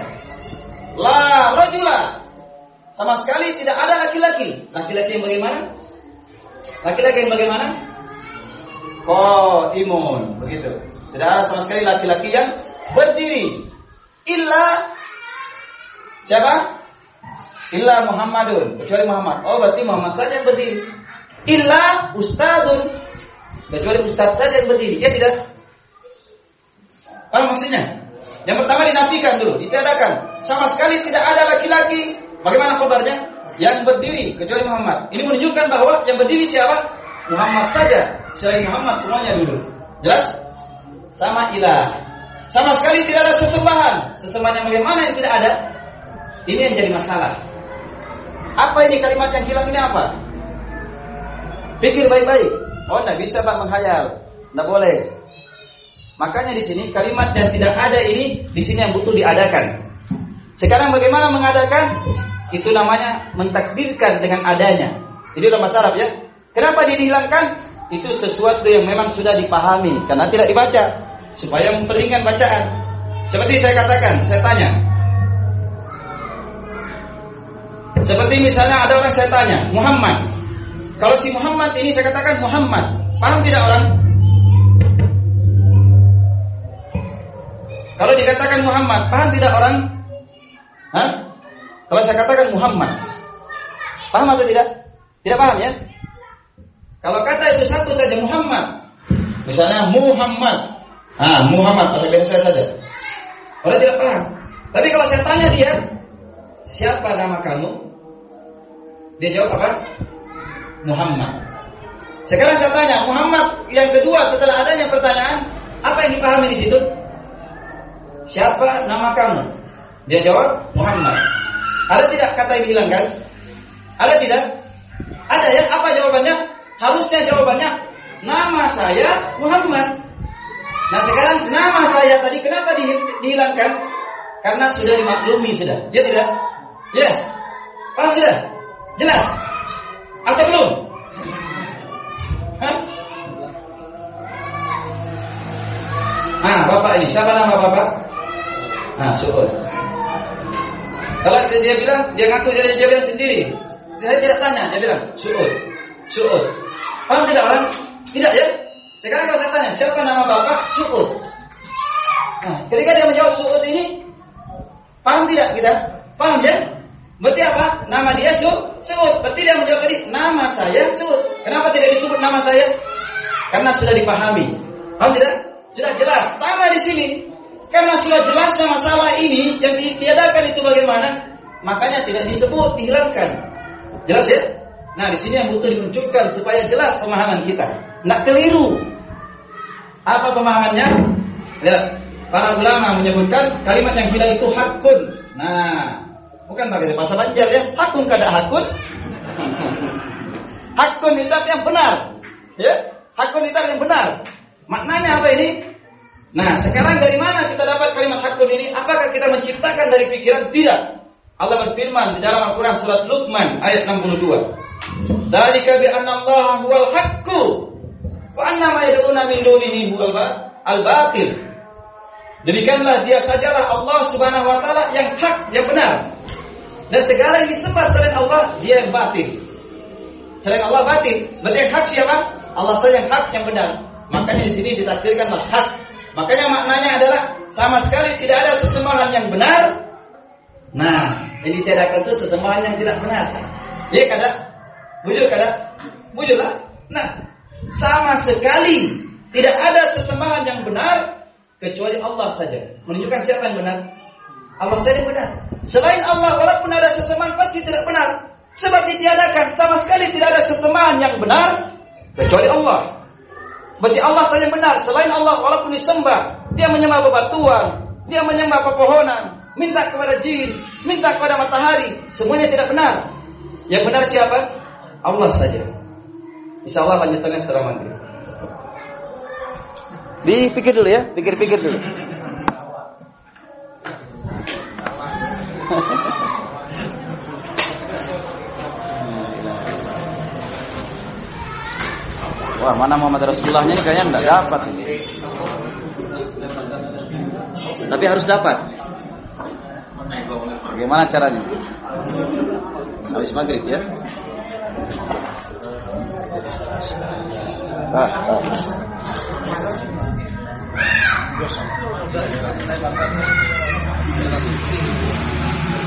La rojula. Sama sekali tidak ada laki-laki. Laki-laki yang bagaimana? Laki-laki yang bagaimana? Oh, imun, begitu. Tidak ada sama sekali laki-laki yang berdiri. Illa Siapa? Illa Muhammadun, kecuali Muhammad. Oh, berarti Muhammad saja yang berdiri. Illa Ustadun, kecuali Ustad saja yang berdiri. Ya tidak? Apa maksudnya? Yang pertama dinafikan dulu, ditiadakan. Sama sekali tidak ada laki-laki. Bagaimana kabarnya? Yang berdiri kecuali Muhammad. Ini menunjukkan bahwa yang berdiri siapa? Muhammad saja. Selain Muhammad semuanya dulu. Jelas? Sama ilah. Sama sekali tidak ada sesembahan. Sesembahan yang bagaimana yang tidak ada? Ini yang jadi masalah. Apa ini kalimat yang hilang ini apa? Pikir baik-baik. Oh, tidak bisa pak menghayal. Tidak boleh. Makanya di sini kalimat yang tidak ada ini di sini yang butuh diadakan. Sekarang bagaimana mengadakan? Itu namanya mentakdirkan dengan adanya. Ini udah masalah ya. Kenapa dihilangkan? Itu sesuatu yang memang sudah dipahami karena tidak dibaca supaya memperingan bacaan. Seperti saya katakan, saya tanya, Seperti misalnya ada orang saya tanya, Muhammad. Kalau si Muhammad ini saya katakan Muhammad, paham tidak orang? Kalau dikatakan Muhammad, paham tidak orang? Hah? Kalau saya katakan Muhammad, paham atau tidak? Tidak paham ya? Kalau kata itu satu saja Muhammad, misalnya Muhammad, ah Muhammad bahasa Indonesia saja, orang tidak paham. Tapi kalau saya tanya dia, siapa nama kamu? Dia jawab apa? Muhammad. Sekarang saya tanya, Muhammad yang kedua setelah adanya pertanyaan, apa yang dipahami di situ? Siapa nama kamu? Dia jawab, Muhammad. Ada tidak kata yang dihilangkan? Ada tidak? Ada ya? Apa jawabannya? Harusnya jawabannya, nama saya Muhammad. Nah sekarang nama saya tadi kenapa dihilangkan? Karena sudah dimaklumi sudah. Ya tidak? Ya. Paham sudah? Jelas? Atau belum? Hah? Ah, bapak ini siapa nama bapak? Nah, syukur. Kalau dia bilang dia ngaku jadi dia bilang sendiri. Saya tidak tanya, dia bilang syukur, syukur. Paham tidak orang? Tidak ya? Sekarang kalau saya tanya siapa nama bapak? Syukur. Nah, ketika dia menjawab syukur ini, paham tidak kita? Paham ya? Berarti apa? Nama dia Su Suud. Berarti dia menjawab tadi, nama saya Suud. Kenapa tidak disebut nama saya? Karena sudah dipahami. Paham tidak? Sudah jelas. Sama di sini. Karena sudah jelas masalah ini yang ditiadakan itu bagaimana, makanya tidak disebut, dihilangkan. Jelas ya? Nah, di sini yang butuh dimunculkan supaya jelas pemahaman kita. Tidak keliru. Apa pemahamannya? Ya, para ulama menyebutkan kalimat yang hilang itu hakun. Nah, Bukan pakai bahasa Banjar ya. Hakun kada hakun. hakun itu yang benar. Ya, hakun itu yang benar. Maknanya apa ini? Nah, sekarang dari mana kita dapat kalimat hakun ini? Apakah kita menciptakan dari pikiran? Tidak. Allah berfirman di dalam Al-Quran surat Luqman ayat 62. Dalika bi anna Allah huwal haqqu wa anna ma yad'una min dunihi huwal al-batil. Demikianlah dia sajalah Allah Subhanahu wa taala yang hak, yang benar. Dan segala yang disembah selain Allah dia yang batin. Selain Allah batin. Berarti yang hak siapa? Allah saja yang hak yang benar. Makanya di sini ditakdirkanlah hak. Makanya maknanya adalah sama sekali tidak ada sesembahan yang benar. Nah, yang ditiadakan itu sesembahan yang tidak benar. Iya kada? Bujur kada? Bujurlah. Nah, sama sekali tidak ada sesembahan yang benar kecuali Allah saja. Menunjukkan siapa yang benar? Allah saja yang benar. Selain Allah, walaupun ada sesembahan pasti tidak benar. Sebab ditiadakan sama sekali tidak ada sesembahan yang benar kecuali Allah. Berarti Allah saja yang benar. Selain Allah, walaupun disembah, dia menyembah bebatuan, dia menyembah pepohonan, minta kepada jin, minta kepada matahari, semuanya tidak benar. Yang benar siapa? Allah saja. Insya Allah lanjutannya setelah mandi. Dipikir dulu ya, pikir-pikir dulu. Wah, mana Muhammad Rasulullahnya ini kayaknya enggak dapat ini. Tapi harus dapat. Bagaimana caranya? Habis maghrib ya. Ah, ah.